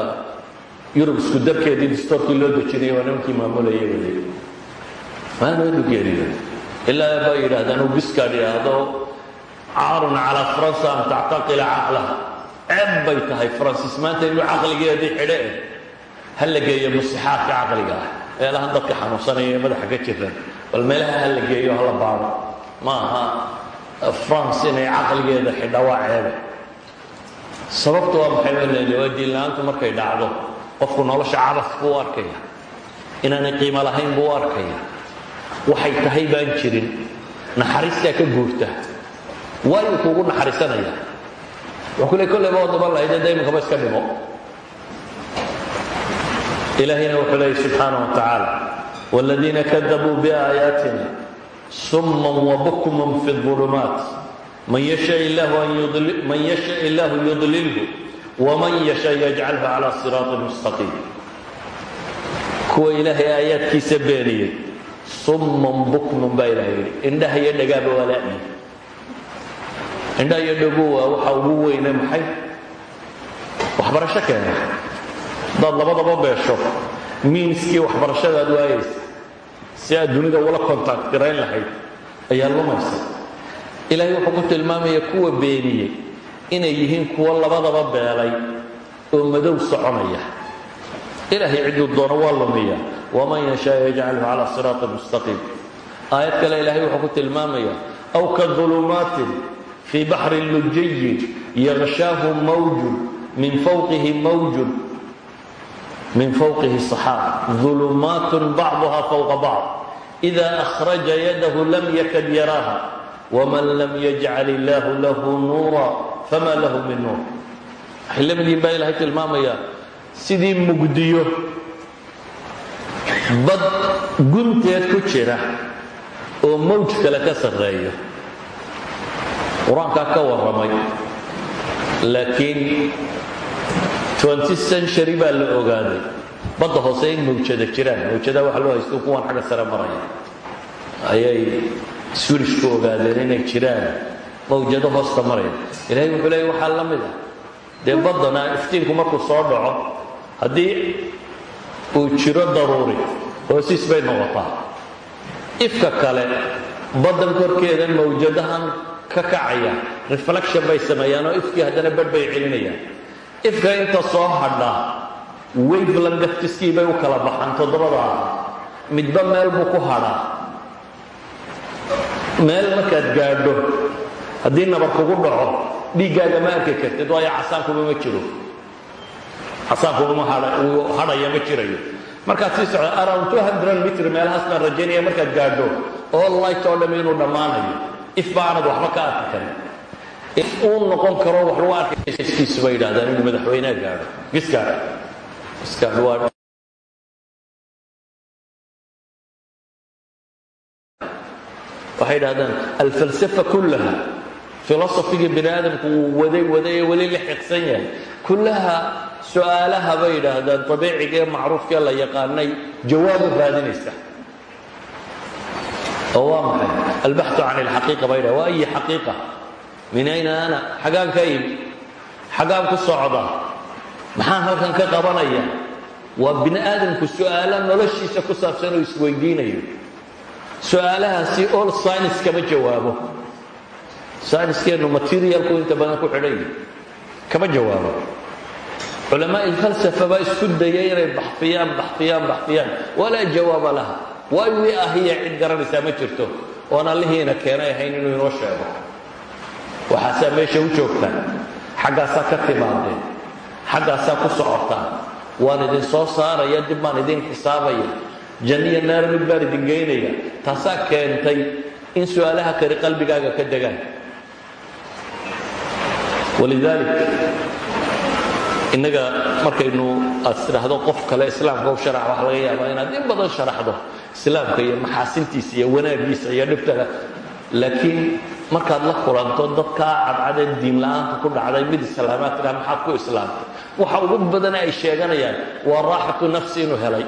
yurub isku darkeedii distoorkii loo dejinayay waa nimankii maamulayay weli. Maalin uu geeriyo ilaa bay yidhahdaan uu gisgaadh yidhaahdo caarun calaa faransa an tactaqila caqlaha. Ceeb bay tahay faransis maanta inuu caqligeedii xidhe. Eh ha la geeyo musixaadka caqliga ah. Meelahan dadka xanuunsanaya ee madaxa ka jiran bal meelaha ha la geeyo hala baado ma aha france inay caqligeeda xidha waa ceebe sababtu waa maxay wayleeda waa diinla-aantu markay dhacdo. Qofku nolosha cabas buu u arkaya qiimo lahayn buu u waxay tahay baan jirin. Naxariistaa ka guurta. Waayuu kuugu naxariisanaya. Wuxuu kule kolleyba oo daban lahayd ee daymankaba iska dhimo ilaahayna wuxuu leeyay subxaanah wa tacaala waaladiina kadabuu biaayaatina summan wa bukman fi اظulumaat man yasha illahu yudlilhu wman yasha yajcalhu calى siraaطi mustaqiim kuwa ilaahay aayaadkiisa beeniyey summan bukman baa ilahay yidhi indhaha iyo dhagaaba waa la'yi indhaha iyo dhagu waa waxa ugu weyne maxay? Waxbarasho keena. Haddaad labadaba beesho miinskii waxbarashadaad waayaysa si aad dunida ula kontact garayn lahayd ayaa lumaysa ilaahay wuxuu ku tilmaamaya kuwa beeniyey inay yihiin kuwo labadaba beelay oo madow soconaya. Ilaahay cidduu doono waa lumiya. Waman yashaa yajcalhu cala siraati mustaqiim. Aayad kale ilaahay wuxuu ku tilmaamaya aw ka dulumaatin fii baxrin lujiyin yagshaahu mawjun min fawqihi mawjun min fawqihi saxaab dulumaatun bacduha fawqa bacd. Ida akhraja yadahu lam yakad yaraaha wman lam yajcal illaahu lahu nuura fama lahu min nuur waxay la midiin baa ilaahay tilmaamaya sidii mugdiyo bad gunteed ku jira oo mawj kale ka sarreeyo. Qur'aankaa ka warramay. Laakiin century baa la ogaaday badda hoose in mawjada jiraan mawjada loo haysto kuwan xagga sare maraya ayay swirishku ogaadeen inay jiraan. Mawjado hoosta maraya ilaahay wuxuu leeyay waxaa la mid ah. Dee baddana iftiinku markuu soo dhaco haddii uu jiro daruuri hoosiis bay noqotaa. Ifka kale baddan korkeeda mawjadahan ka kacaya reflection bay sameeyaan oo ifkii haddana badh bay celinayaan. Ifka inta soo hadha bay u kala baxaan toddobadaa midba meel ku hadhaa meel markaad gaadho haddii nabar kugu dhaco dhiiggaaga ma arki kartid waayo casaankuba ma jiro. Casaankuba ma hadhaya ma jirayo. Markaad sii socda around mitr meelahaas baan rajaynaya markaad gaadho all light oo dham inuu dhammaanayo if baanad waxba ka arki karin. Uu noqon karo wax lagu arkayskiisu bay yidhahdaan inuu madaxweyneha gaadho. Giskaadh giskaadh waa waxay idhahdaan alfalsafa kullaha. Filosofigii bini aadamku uu waday waday ee weli la xiqsan yahay. Kullaha su'aalaha bay yidhaahdaan abiiciga ee macruufkaee la yaqaanay jawaabu raadinaysa. Oo waa maxay? Albaxu can alxaqiiqa bay dhaha waa ayi xaqiiqa? Min ayna ana? Xagaan ka imi xagaan ku socda. Maxaan halkan ka qabanaya? Waa bini aadamku su'aala noloshiisa ku saabsan oo isweydiinayo su'aalahaasi all science kama jawaabo. Scienskeennu materialku inta badan ku xidhan yahi kama jawaabo. Culamaa'i falsafa baa isku dayay inay baxfiyaan baxfiyaan baxfiyaan. Walaa laha. Waay wii ahiya cid garanaysaa ma jirto. Oon allihiina keenay ahayn inuu inoo sheego. Waxaasaa meesha u joogtaan xaggaasaa ka timaadeen xaggaasaa ku socotaan waan idin soo saaraya dib baan xisaabaya janniya naar mid baan idin geynaya taasaa keentay in su'aalaha kari qalbigaaga ka degaan walidaalik innaga markaynu aad tidhaahdo qof kale islaamka u sharax waxa laga yaabaa inaad in badan sharaxdo islaamka iyo maxaasintiisa iyo wanaagiisa iyo dhibtaga laakiin markaad la kulanto dadkaa cadcadee diin la'aanta ku dhacday mid islaamaad tidhaha maxaad ku islaamtay? Waxa ugu badana ay sheeganayaan waa raaxatu nafsi inuu helay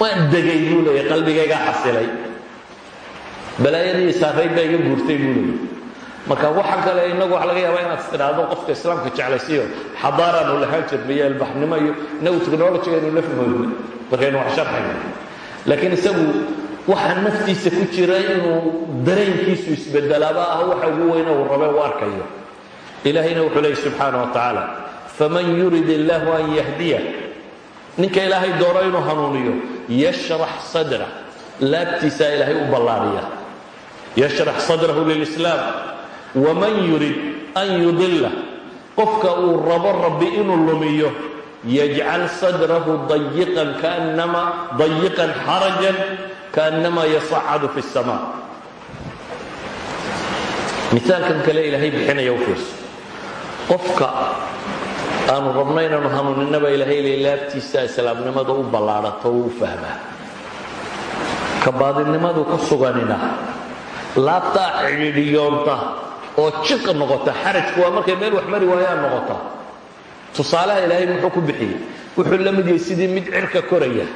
waan degay buu leeyay qalbigaygaa xasilay. Balaayadii saarayd baa iga guurtay buu leeyay marka waxa kale inagu waxa laga yaabaa inaad istidhaahdo qofka islaamka jeclaysiyo xadaaraanu lahaan jirnay iyo albaxnimo iyo inagu technology aynu la fahmoodnay markaynu wax sharxayno laakiin isagu waxa naftiisa ku jira inuu dareenkiisu isbedelaaba ah waxa ugu weyne uu rabe u arkayo. Ilaahayna wuxuu leeyay subxaana wa tacaala faman yurid illaahu an yahdiya ninka ilaahay doono inuu hanuuniyo yashrax sadra. Laabtiisaa ilaahay u ballaariya. Yashrax sadrahu lilislaam. Waman yurid an yudila qofka uu rabo rabbi inuu lumiyo yajcal sadrahu dayiqan kaannama dayiqan xarajan kaannama yasacadu fi اsamaa misaalkan kale ilaahay bixinaya u fiirso aanu rabno inaanu hanuuninaba ilaahay le laabtiisa islaamnimada u ballaadhato u fahmaa ka baadinimadu ku suganina laabtaa cidhiidhiyoonta oo jiq noqota xarajku waa markay meel wax mari waayaan noqota. Tusaalaha ilaahay muxuu ku bixiyey wuxuu la mid yahay sidii mid cirka koraya.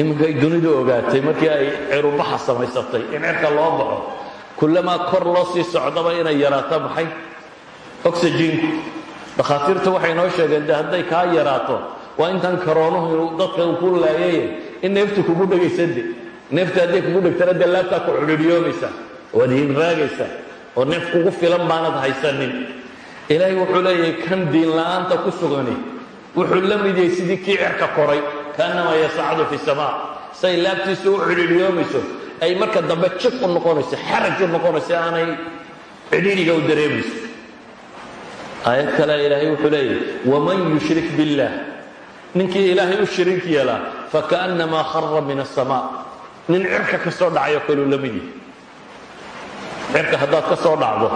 Iminkay dunidu ogaatay markii ay cirubaxa samaysatay in cirka loo baxo. Kullamaa kor loo sii socdaba inay yaraato maxay oxygiinku dhakhaatiirta waxay noo sheegeen de hadday kaa yaraato waa intan karoonuhu dadka ku laayay. In neeftu kugu dhegaysade neefta hadday kugu dhegtana dee laabtaa ku cudhidhiyoomaysa waad hinraagaysa oo neef kugu filan baanad haysanin. Ilaahay wuxuu leeyahay kan diin la'aanta ku sugani wuxuu la mid sidii kii cirka koray. Kaannamaa yasacdu fi samaa. Say laabtiisu u cidhiidhiyoomayso ay marka dambe jiq u noqonayso xaraj u noqonayso aanay cidhiidhiga u dareemayso aayad kale ilaahay wuxuu leeyahay waman yushrik biاllah ninkii ilaahay u shiriik yeelaa fakaأnnamaa khara min الsamaa nin cirka ka soo dhacayo kaluu la mid yahay cirka haddaad ka soo dhacdo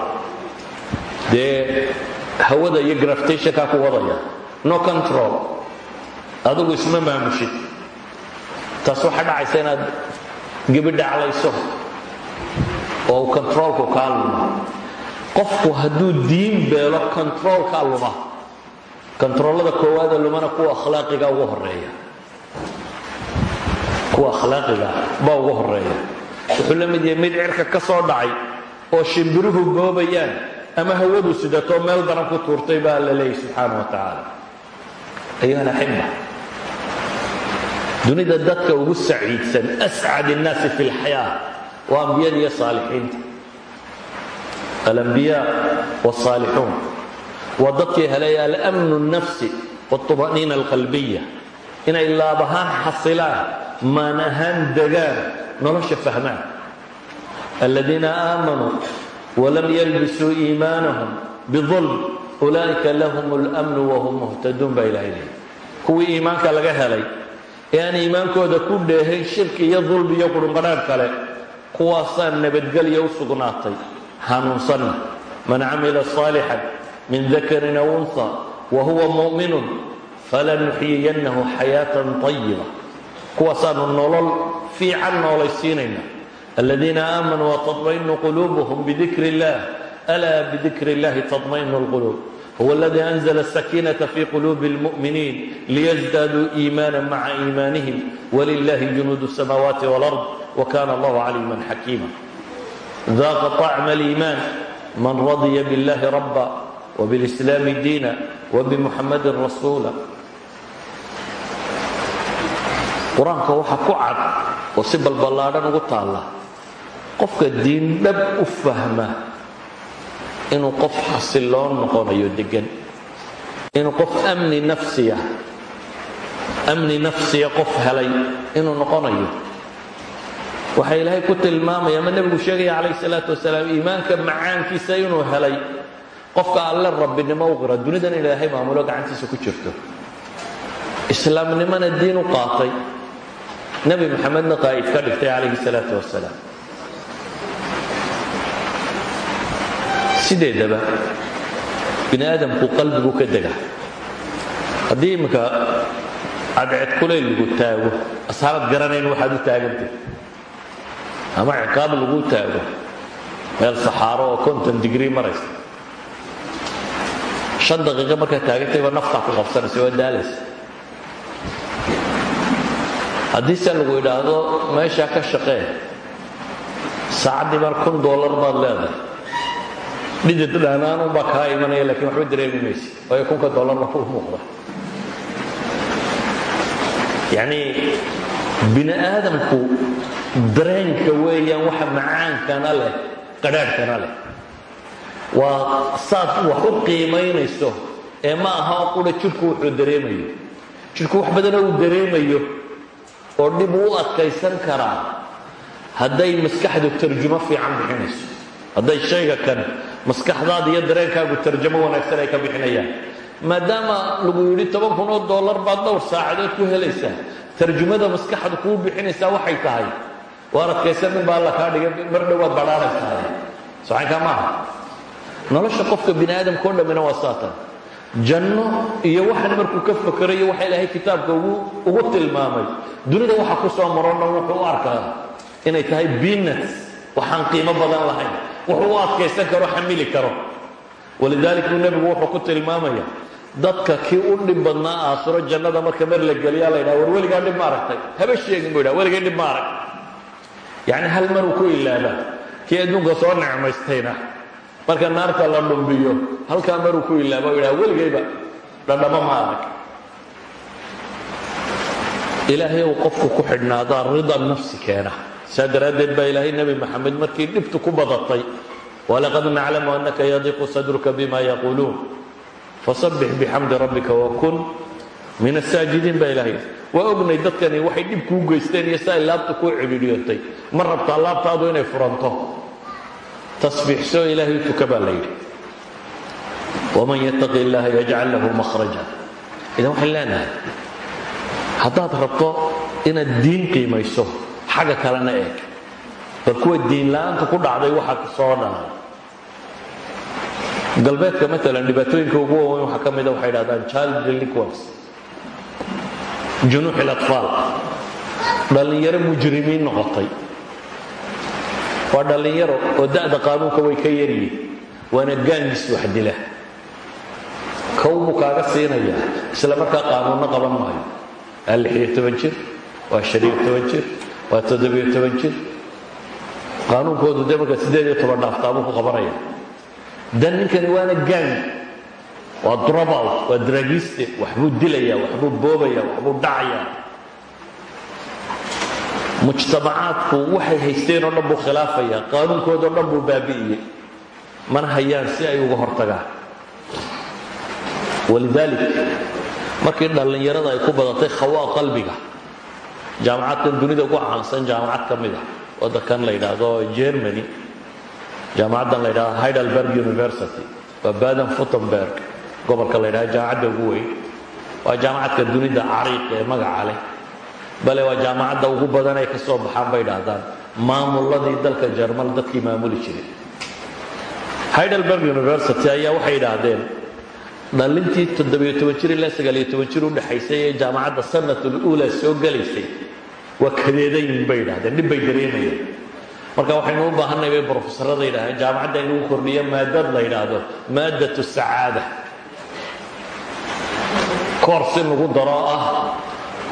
dee hawada iyo grafitationkaa ku wadaya no control adigu isma maamushid taas waxaa dhacaysa inaad gebi dhaclayso oo uu controolku kaa luma qofku haduu diin beelo kontroolkaa luma kontroollada koowaada lumana kuwa akhlaaqiga ugu horreeya kuwa akhlaaqiga baa ugu horreeya wuxuu la mid yahay mid cirka ka soo dhacay oo shimbiruhu goobayaan ama hawadu sidatoo meel daran ku tuurtay baa alla leeyahy subxaana wa tacaala ayuha alaxima dunida dadka ugu saciidsan ascad innaasi fi lxayaa waa ambiyada iyo saalixiinta alambiyaa wالصaalixuun waa dadkii helay alamnu الnafsi wالطuma'niina alqalbiya inay laab ahaan xasilaan maan ahaan degaan nolosha fahmaan aladiina aamanuu walam yalbisuu iimaanahum biظulm ulaa'ika lahum اlأmnu wahum muhtaduun baa ilahay leeyay kuwii iimaanka laga helay ee aan iimaankooda ku dheehayn shirki iyo dulmi iyo qurunqadhaadh kale kuwaasaa nabadgelya u sugnaatay hanuunsanna man camila صaalixan min dakarin aw unha wa huwa mu'minun falanuxyiyannahu xayaatan طayiba kuwaasaanu nolol fiican noolaysiinayna aladiina aamanuu wtaطmaئnu quluubuhum bidikr اllah alaa bidikr اllahi taطmaئnu اlquluub هو الذي أنزل السكينة في قلوب المؤمنين ليزدادوا إيمانا مع إيمانهم ولله جنود السماوات والأرض وكان الله عليما حكيما ذاق طعم الإيمان من رضي بالله ربا وبالإسلام دينا وبمحمد رسولا qur-aanka waxaa ku cad oo si balballaadhan ugu taalla qofka diin dhab u fahma inuu qof xasiloon noqonayo degan inuu qof amni nafsiya amni nafsiya qof helay inuu noqonayo waxaa ilaahay ku tilmaamaya ama nebigu sheegaya calayh salaatu wasalaam iimaanka macaankiisa inuu helay. Qofka alle rabbinimo u qira dunidan in ilaahay maamulo gacantiisa ku jirto. Islaamnimona diin u qaatay. Nebi maxamedna qaa'id ka dhigtay calayhi salaatu wasalaam. Sideedaba bini aadamku qalbigu ka dega. Haddii imminka cadceed kulayl lagu taago ashaabad garanayn waxaad u taagantay ama ciqaab lagu taago. Meel saxaaro oo konton digrii maraysa shan daqiiqo markaad taagantayba naftaa ku qabsanaysa waa daalaysa haddii se lagu idhaahdo meeshaa ka shaqee saacaddii mar kun dollar baad leedahay. Dhidid dhaanaanun baa kaa imanaya lakiin waxba dareemi mayse waayo kunka dollarna kuu muuqda yacnii bini aadamku dareenka weeyaan waxa macaankana leh qadhaadhkana leh. Waa saad wax u qiimaynayso ee ma aha oo qura jidhku wuxuu dareemayo. Jidhku wax badanoo uu dareemayo oo dhib u adkaysan karaa hadday maskaxdu tarjumo fiican bixinayso. Hadday shayga kan maskaxdaada iyo dareenkaagu tarjamo wanaagsan ay ka bixinayaan. Maadaama lagu yidhi toban kun oo dollar baad dhowr saacadood ku helaysaa tarjumada maskaxda kuu bixinaysaa waxay tahay waar adkaysan nin baa alla kaa dhigay mar dhowaad badhaanaysaa. Socankaa maaha nolosha qofka bini aadamka o dhammina waa saatan. Janno iyo waxan markuu ka fakerayo waxa ilaahay kitaabka ugu tilmaamay. Dunida waxa ku soo maroo dhan wuxuu arkaa inay tahay biinats waxaan qiimo badan lahayn. Wuxuu adkaysan karo xamili karo. Walidaalika uu wuxuu ku tilmaamaya dadka kii u dhib badnaa aasuro jannada marka mar la geliyaa la ydhaha war weligaa dhib ma aragtay. Haba sheegin buu ydhaha weligay dhib ma arag yacni hal maruu ku ilaaba kii adduunka soo necmaystayna marka naarta la dhumbiyo halkaa maruu ku ilaaba u ydhaha weligayba dhadhamo ma arag. Ilaahay ou qofku ku xidhnaadaa rida nafsi keena saa daraaddeed baa ilaahay nebi maxamed markii dhibtu ku badatay walaqad naclamu annaka yadiqu sadruka bima yaquuluun fasabbix bixamdi rabbika wakun min asaajidiin baa ilaahay waa ognay dadkani waxay dhib kuu geysteen iyo si laabta kuu cidhiidhiyotay ma laabtaadu inay furanto? Tasbiixsoo ilaahay tuka baa la yidhi. Waman yattaqi illaaha yajcal lahu makhraja. Idan waxaan leenahay haddaad rabto inaad diin qiimayso xagga kalena eeg. Bal kuwa diin la'aanta ku dhacday waxaa soo dhalay. Galbeedka maalan dhibaatooyinka ugu waaweyn waxaa ka mida waxay dhahdaan child delinquence junuux ilatfaal dhallinyaro mujrimiin noqotay. Waa dhallinyaro oo da'da qaanuunka way ka yaryihin waana gaangis wax dila kowbuu kaaga siinayaa isla markaa qaanuunno qaban maayo. Waa jir waa jir waa jir. Qaanuunkoodu dee markaa siddeed iyo toban dhaaftaabuu ku qabanaya. Dan ninkani waana gang waa drobout waa dragiste waxbuu dilaya waxbuu boobaya waxbuu dhacaya. Mujtamacaadku waxay haysteen oo dhan buu khilaafaya qaanuunkoodao dhan buu baabi'iyey. Mana hayaan si ay uga hortagaan. Walidaalik markii dhallinyarada ay ku badatay khawaa qalbiga jaamacadkan dunida ugu caansan jaamacad ka mid a waddankan la yidhaahdo germany jaamacaddan la yidhahdo heidelberg university waa baden futenberg gobolka la yidhahdo jaamacadda ugu weyn. Waa jaamacadka dunida cariiq ee magaca leh. Bale waa jaamacadda ugu badan ay ka soo baxaan bay idhaahdaan. Maamuladii dalka jermal dadkii maamuli jiray. Heidelberg university ayaa waxay idhaahdeen toban jir ilaa jir u dhexaysay ee jaamacadda sanatul uula soo gelaysay waa kadeedan yihiin bay idhahdeen dhib bay dareemayeen. Marka waxaynu u baahanay bay brofesorada yidhahdeen jaamacadda in lagu kordhiyo maadad la yidhaahdo maadatu sacaada koors lagu daro oo ah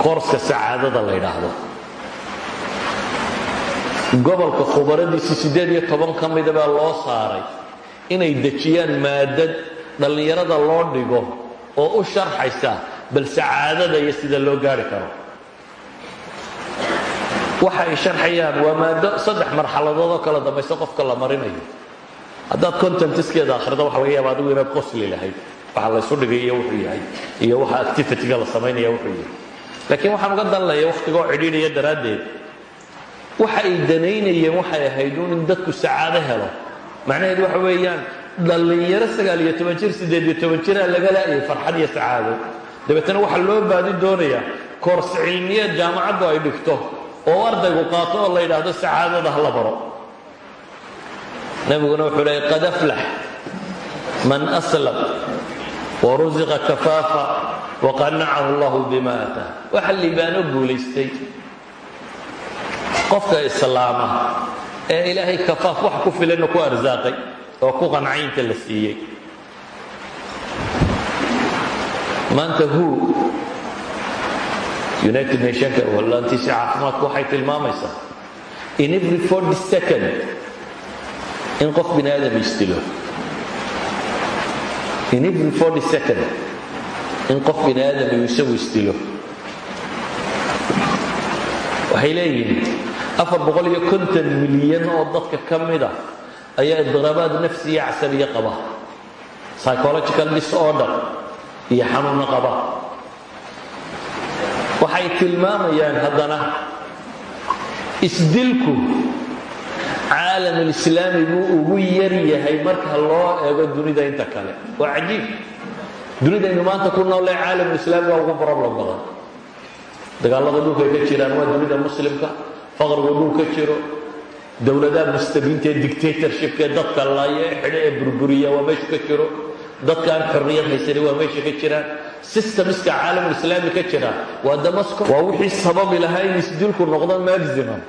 koorska sacaadada la yidhaahdo. Gobolka khubaradiisi siddeed ka mida loo saaray inay dejiyaan maadad dhallinyarada loo dhigo oo u sharxaysa bal sacaadada iyo sida loo gaari karo. Waxa ay sharxayaan waa maado saddex marxaladood oo kala dambaysa qofka la marinayo. Haddaad contentiskeeda akhrido waxa laga yaaba adigu inaad qosli lahayd waxa la ysu dhigay iyo wuxuu yahay iyo waxa activityga la samaynaya wuxuu yahay. Laakiin waxaan uga danlaya wakhtigoo cidhiidhaya daraaddeed. Waxa ay danaynayeen waxay ahayd in dadku sacaado helo. Macnaheedu waxa weeyaan dhallinyaro sagaal iyo toban jir siddeed iyo toban jiraa laga laayay farxad iyo sacaado. Dabeetana waxaa loo baadi doonayaa koors cilmiyeed jaamacaddu ay dhigto oo ardaygu qaato oo la yidhaahdo sacaadada ha la baro. Nebiguna wuxuu leeyay qad aflax man aslam warusiqa kafaafa waqanacahu allahu bima ataa waxa liibaano guulaystay. Qofka islaama ee ilaahay kafaaf wax ku filanna ku arsaaqay oo ku qancaynta la siiyey. Maanta hu united nationka wallantiisi caafimaadku waxay tilmaamaysaa. In every forty second in qof bini aadam isdilo in every forty second in qof bini aadam uu isagu isdilo waxay afar boqol iyo konton milyan oo dadka ka mida ayaa idiraabaad nafsiya casabiye qaba psychological disorder iyo xanuunno qaba. Waxay tilmaamayaan haddana isdilku caalamulislaami buu ugu yar yahay marka loo eego dunida inta kale. Waa cajiib. Dunidaynu maanta ku noolee caalamulislaami waa ugu problem badan. Dagaalada dhulkay ka jiraan waa dunida muslimka faqrigu dhul ka jiro dowladaha mustabiinta ee dictatorshipka ee dadka laaya ee xidho ee burburiya waa meeshu ka jiro. Dadka aan xorriyad haysanin waa meesha ka jiraan. Systemiska caalamulislaami ka jira waa damasco. Waa wixii sababi lahaa in isdilku noqdo maximum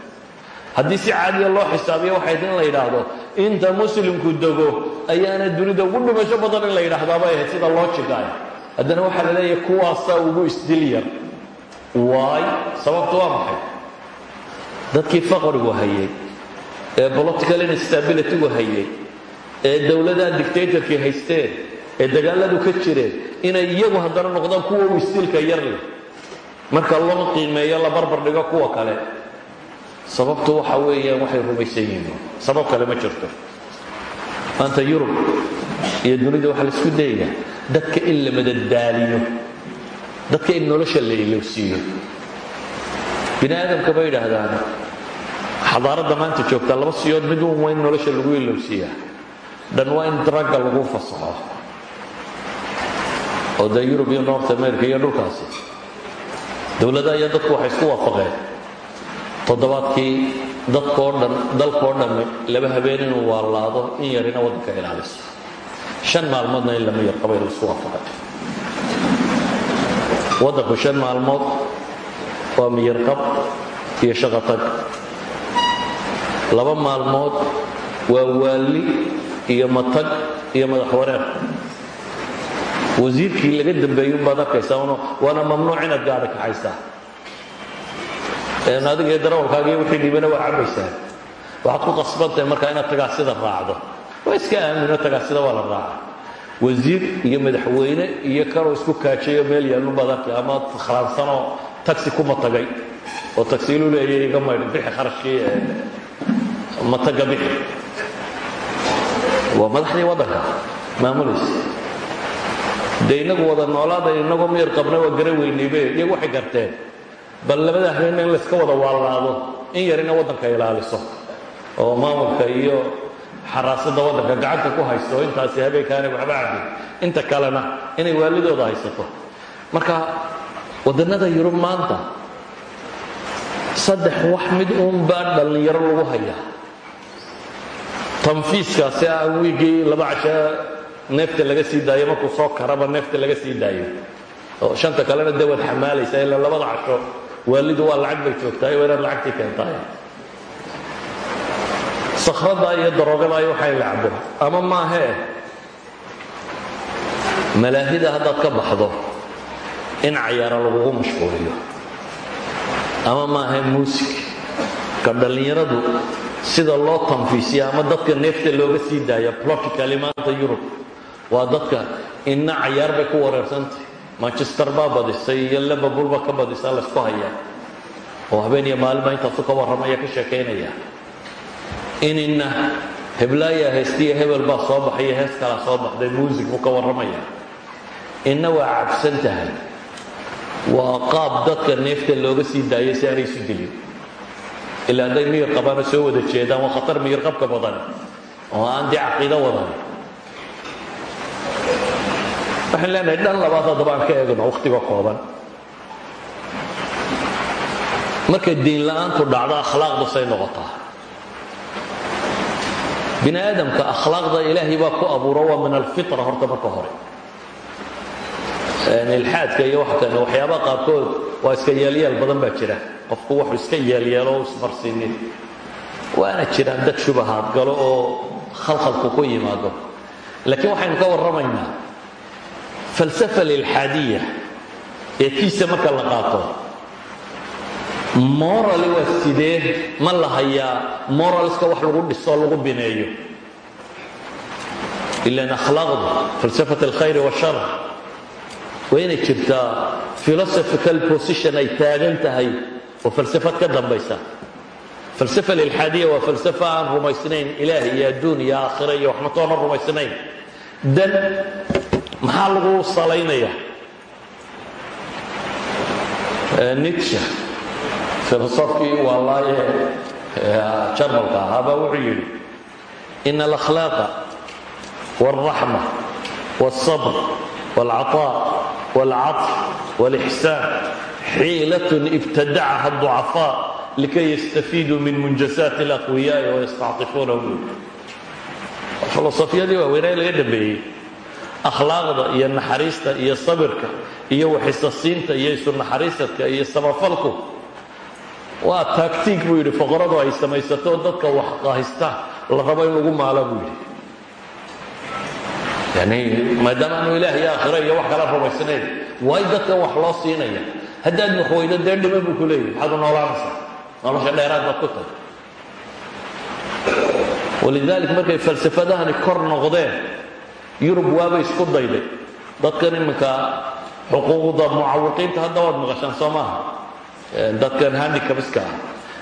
haddii si caadiya loo xisaabiyo waxayd in la yidhaahdo inta muslimku dego ayaana dunida ugu dhimasho badan in la yidhaahdaabay ahayd sida loo jigaay haddana waxaa la leeyahay kuwaasaa ugu isdil waay sababtu waa maxay? Dadkii faqrigu hayay ee political instabilitygu hayay ee dowladaha dictatorkii haysteen ee dagaaladu ka jireen inay iyagu haddana noqdaan kuwa u isdilka yar leh. Marka loo qiimeeyo la barbar dhigo kuwa kale sababtu waxa weeyaan waxay rumaysan yihiin. Sabab kale ma jirto. Maanta yurub iyo dunida waxaa la isku dayayaa dadka in la madadaaliyo. Dadka in nolosha la ilowsiiyo. Bini aadamka bay yidhaahdaan xadaaradda maanta joogtaa laba siyood mid uun waa in nolosha lagu ilowsiiyaa. Dhan waa in dragga lagu fasaxo. Oo dee yurub iyo north america iyo dhulkaasi. Dowladaha iyo dadku waxay isku waafaqeen toddobaadkii dadkoo dhan dalkoo dhammi laba habeen inuu waalaado in yarina waddanka ilaaliso. Shan maalmoodna in lama yarqabay la isku waafaqay. Waddanku shan maalmood waa miyarqab iyo shaqotag laba maalmood waa waalli iyo matag iyo madax wareer. Wasiirkii laga dambeeyey unbaad arkaysaa waana mamnuuc inaad gaadhi kaxaysaa adiga darawalkaaga iyo wixii dhibana waa cabaysaa. Waxaad ku qasbantahay markaa inaad tagaasida raacdo. Waa iska aamino tagaasida waa la raaca. Wasiir iyo madaxweyne iyo kanoo isku kaajayo meel yaalunbaad arkay ama kharaansanoo taxi kuma tagay. Oo tagsiilu leeya iga maydh bixi kharashkii mataga bixi. Waa madaxdii waddanka maamulaysa dee inagu wada noolaada inagoo miyar qabna waa gara weynaybe iyagu waxay garteen bal labada habeenna in layska wada waalaado in yarina waddanka ilaaliso oo maamulka iyo xaraasadda waddanka gacanta ku haysto intaasi habeenkaanay waxba cabin inta kalena inay waalidooda haysato. Marka waddannada yurub maanta saddex wax mid uunbaa dhallinyaro lagu hayaa tanfiiskaasi aan wiigii laba casha neefta laga sii daayo markuu soo karaba neefta laga sii daayo. Oo shanta kalena dee waad ilaa labada casho waalidu waa lacag bay joogtahay waa inaad lacagtii keentahay sakhradaa iyo daroogadaa iyo waxay la cabo ama maahee malaahida haddaad ka baxdo in cayaara lagugu mashquuliyo. Ama maahe muusig ka dhallinyaradu sida loo tanfiisiya ama dadka neefta looga sii daaya plotically maanta yurub waa dadka inna cayaar bay ku wareersantay manchester baa badisay iyo liverpool baa ka badisa laysku hayaa. Oo habeen iyo maalinbaa intaasu ka warramaya ka sheekaynaya. Inina heblaayaa heestiya hebel baa soo baxay hees kalaa soo baxday muusig buu ka warramaya. Inna waa cabsan tahay waa qaab dadka neefta looga sii daayo si aanay isu dilin. Ilaa hadday miyir qabaano soo wada jeedaan waa khatar miyir qabka badan oo aan dee caqiido wadan waxaan leenahay dhan labaad haddaba aan ka eegno wakhtiga kooban. Markay diin la'aantu dhacdo akhlaaqdu say noqotaa. Bini aadamka akhlaaqda ilaahay baa ku abuuro waa min alfitra horta marka hore. Ilxaadka iyo wax kale waxyaabaha qaarkood waa iska yeelyeel badan baa jira. Qofku wuxuu iska yeelyeelo o ismarsiinin. Waana jiraan dad shubahaad galo oo khalkhalku ku yimaado. Laakiin waxaynu ka warramaynaa falsafa lilxaadiya ee kiisa marka la qaato. Morali waa sidee? Ma la hayaa. Moralska wax lagu dhiso lagu bineeyo. Ilan akhlaaqdu falsafat alkhayr washar waa inay jirtaa philosophical position ay taagan tahay oo falsafad ka dambaysa. Falsafa alilxaadiya waa falsafo aan rumaysnayn ilaah iyo adduun iyo aakhira iyo waxmatoona rumaysnayn. Dan maxaa lagu salaynaya nitsha filosofkii waalaaye jarmalka ahaabaa wuxuu yidhi ina alakhlaaqa wاlraxma wاlصabr wاlcaطاء wاlcaطf wاlإxsaan xiilaة ibtadacaha الضucafاء likay yastafiiduu min munjasaati اlaqwiyaaءi wayastacطifuunahu filosofiyadii waaweynaa laga dambeeyey akhlaaqda iyo naxariista iyo sabirka iyo waxisasiinta iyo isu naxariisadka iyo samafalku. Waa taagtiig buu yidhi foqoradu ay samaysato dadka wax qahista la rabo in lagu maalo buu yidhi. Yani maadaama aanu ilaah iyo aakhiro iyo wax kala rumaysnayn waay dadkan wax loo siinaya. Haddaad maqweydo dee dhima buu ku leeyahy maxaad u noolaanaysaa? Nolosha dheeraad baad ku tahay walidalik markay falsafadahani kor noqdeen yurub waabay isku dayday. Dadkan iminka xuquuqda mucawiqiinta hadda waad maqashaan soo dadkan handicabska ah.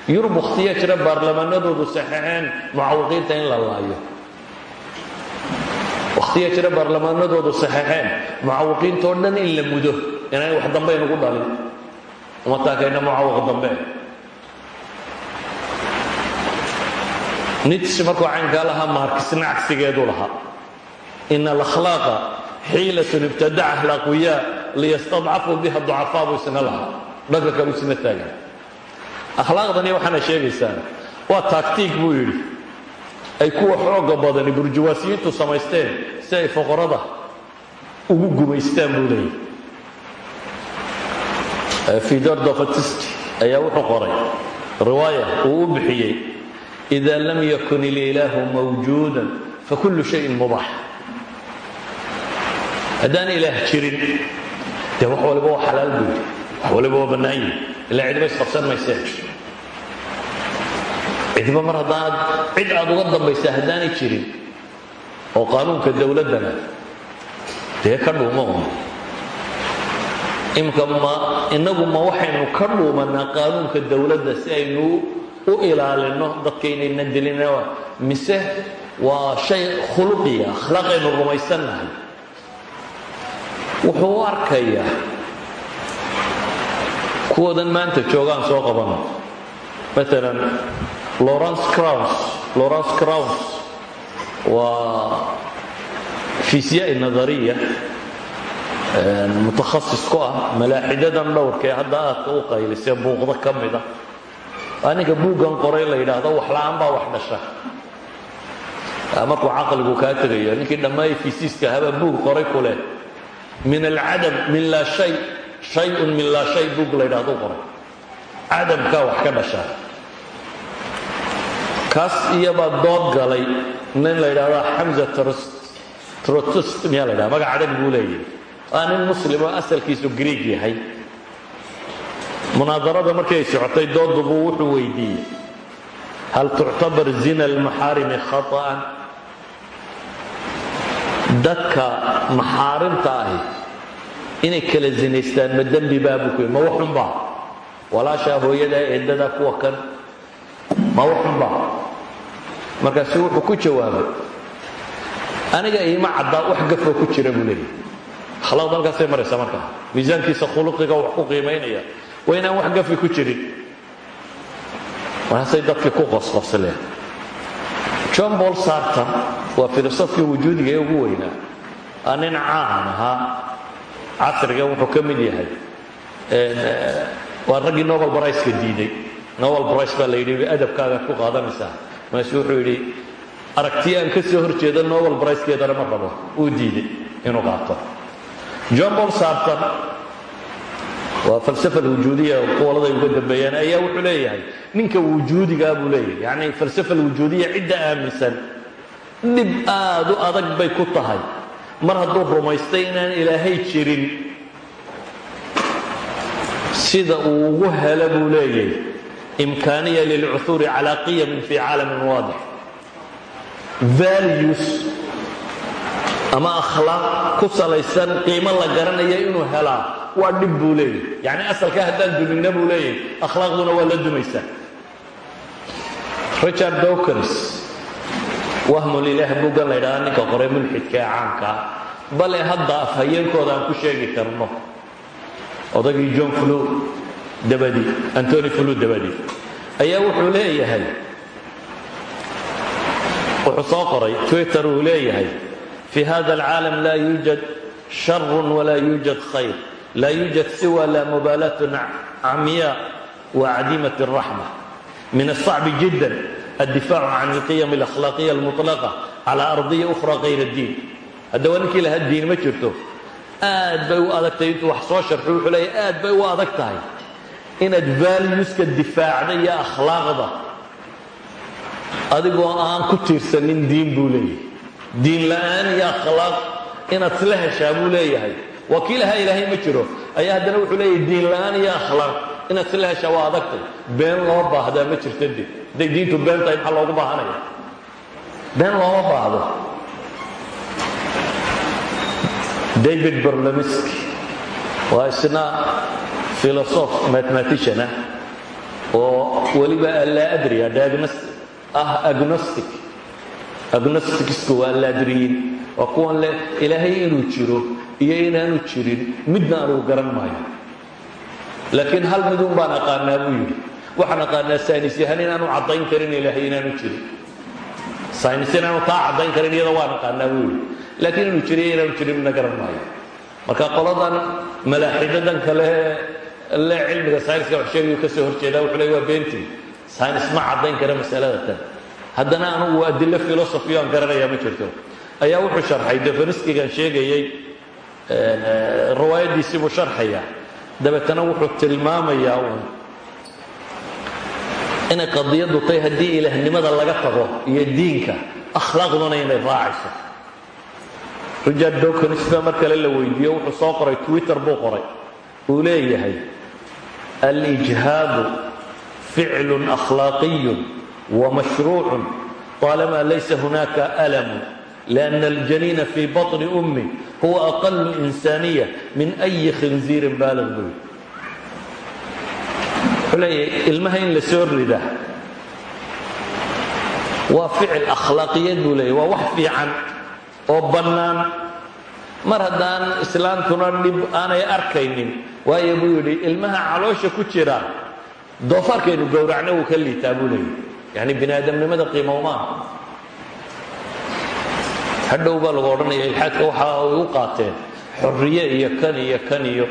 Yurub wakhtiyaa jira baarlamaanadoodu saxeexeen mucawiqiinta in la laayo. Wakhtiyaa jira baarlamaanadoodu saxeexeen mucawiqiinta oo in la mudo. Inaan wax dambe inugu dhalin. Uma taakayna mucawiq dambe. Nits markuu caynkaa lahaa maarkisna cagsigeedu lahaa ina alakhlaaqa xiilatun ibtadacaha alaqwiyaa liyastadcafuu biha ducafaa buu isna lahaa dhanka kalu isna taagan akhlaaqdani waxaana sheegaysaan waa taagtiig buu yidhi ay kuwa xooga badani burjuwaasiyiintu samaysteen si ay foqorada ugu gumaystaan buu leeyahy fidor dofatist ayaa wuxuu qoray riwaaya uu u bixiyey ida lam yakun ililaahu mawjuudan fakullu shayin mubaax haddaan ilaah jirin dee wax waliba waa xalaal yidhi. Wax waliba waa bannaan yihi ilaa cidba isqabsan mayseen cidba mar haddaad cid aad uga dambaysaa haddaanay jirin oo qaanuunka dowladdana dee ka dhuumo un innagu ma waxaynu ka dhuumannaa qaanuunka dowladda si aynu u ilaalinno dadka inaynan dilin mise waa shay khuluqiya akhlaaqaynu rumaysannahay wuxuu u arkayaa maanta joogaan soo qabano maalan lawrence crowns lawrence crowns waa fiisyaai nadariya mutakhasis ku ah malaaxidadan dhowrka ee hadda aadka u qaylisee buuqda ka mida waa ninka buuggan qoray la yidhaahdo waxla-aan baa wax dhasha. Markuu caqligu kaa tegayo ninkii dhammaay fiisiiska habaa buug qoray ku min alcadam min laa shay shayun min laa shay buug la yidhaahdo qoray. Cadamkaa wax ka dhasha. Kaas iyabaa dood galay nin la yidhahdo xamza trotust miyaa la ydhaha magac adag buu leeyahy waa nin muslim oo asalkiisu griig yahay. Munaadarada markii ay socotay doodubuu wuxuu weydiiyey. Hal tuctabar zina almaxaarimi khaطa'an dadka maxaarimta ahi inay kala zinaystaan ma dembi baabu ku ma waxunbaa walaashaa hooyadaa eedadaa kuwa kan ma waxunbaa markaasu wuxuu ku jawaabay aniga iima caddaa wax gafoo ku jira buu leeyahy akhlaaqda halkaasay maraysaa markaa miisaankiisa khuluqiga wax ku qiimaynaya wax gafi ku jirin. Markaasay dadkii ku qosqosleen. John sarton waa filosofkii wujuudiga ee ugu weynaa. Aa nin caan ahaa casriga wuxuu ka mid yahay. Waa raggii nobel briceka diiday. Nobel brice baa la yidhi adabkaagaad ku qaadanaysaa. Markaasu wuxuu yidhi aragtiya aan ka soo hor jeedo nobel bricekeedana ma rabo. Uu diiday inuu qaato. John paul sarton waa falsafa alwujuudiya qowladay uga dambeeyaan ayaa wuxuu leeyahay. Ninka wujuudigaa buu leeyahay. Yacni falsafa alwujuudiya cidda aaminsan dhib aad u adag bay ku tahay. Mar hadduu rumaystay inaan ilaahay jirin sida uu ugu helo buu leeyahay. Imkaaniya lilcuhuuri calaa qiyamin fii caalamin waadix. Values ama akhlaaq ku salaysan qiimo la garanaya inuu helaa waa dhib buu leeyahy yacni asalka haddaan duminna buu leeyahy akhlaaqduna waa la dumaysaa. Richard dawkins wahmulilaah bugan la ydhaahda ninka qoray mulxidka ee caamkaa bale hadda afhayeenkooda ku sheegi karno. Odagii john flu dabadi antony flu dabadi ayaa wuxuu leeyahay wuxuu soo qoray twitter uu leeyahay fi hada alcaalam laa yuujad sharun walaa yuujad khayr. Laa yuujad siwa laa mubaalatun camya wacdimat raxma min asacbi jiddan. addifaacu can اlqiyam اlakhlaaqiya اlmuطlaqa calى ardiya أkhra kayr اddiin haddaba ninkii laha diin ma jirto aad bay u adagtahay intuu wax soo sharxo wuxuu leeyahy aad bay u adag tahay inaad valueska difaacda iyo akhlaaqda adigoo aan ku tiirsanin diin buu leeyahay diin la'aan iyo akhlaaq inaad isla heshaa buu leeyahay waa kii lahaa ilaahay ma jiro ayaa haddana wuxuu leeyahay diin la'aan iyo akhlaaq inaad isla heshaa waa adagtay been loo baahdaa ma jirta de hadday diintu been tahay maxaa loogu baahanaya been looma baahdo. David berlemiski waa isna filosof mathematician ah oo weliba allaa adriya ah agnostic. Agnosticsku waa laadriyiin waa kuwan leh ilaahay inuu jiro iyo inaanu jirin midna anugu garan maayo. Laakiin hal midun baan aqaanaa buu yidhi waxaan aqaanaa saynis yahan inaanu caddayn karin ilaahay inaanu jirin. Saynis inaanu taa caddayn karin iyada waan aqaanaa buu yidhi. Laakiin inuu jiriyo inaanu jirin midna garan maayo. Marka qoladan malaaxidadan kale le cilmiga sayniska wax sheegayu ka soo horjeedaa wuxuu leey waa beentii saynis ma caddayn kara masalada tan. Haddana anugu adilo philosophy aan garanayaa ma jirto. Ayaa wuxuu sharxay defaniskigan sheegayey riwaayaddiisii buu sharxaya dabeetana wuxuu tilmaamayaa uun inay qadiyaddu tahay haddii ilaahnimada laga tago iyo diinka akhlaaqduna inay raacayso richard dawkins baa mar kale la weydiiyo wuxuu soo qoray twitter buu qoray uu leeyahay alijhaadu ficlu akhlaaqiyu ومشروع طالما ليس هناك ألم لأن الجنين في بطن أمه هو أقل إنسانية من أي خنزير wuxuu leeyahay ilmaha in la soo rida waa ficil akhlaaqiyad buu leeyahy waa wax fiican oo bannaan. Mar haddaan islaamkuna dhib aanay arkaynin waayo buu yidhi ilmaha caloosha ku jira doofaarkaynu gowracna wuu ka liitaa buu leeyahy yacni bini aadamnimada qiimowmaah hadhow baa lagu odhanaya ilxaadka waxa ay u qaateen xorriye iyo kan iyo kan iyo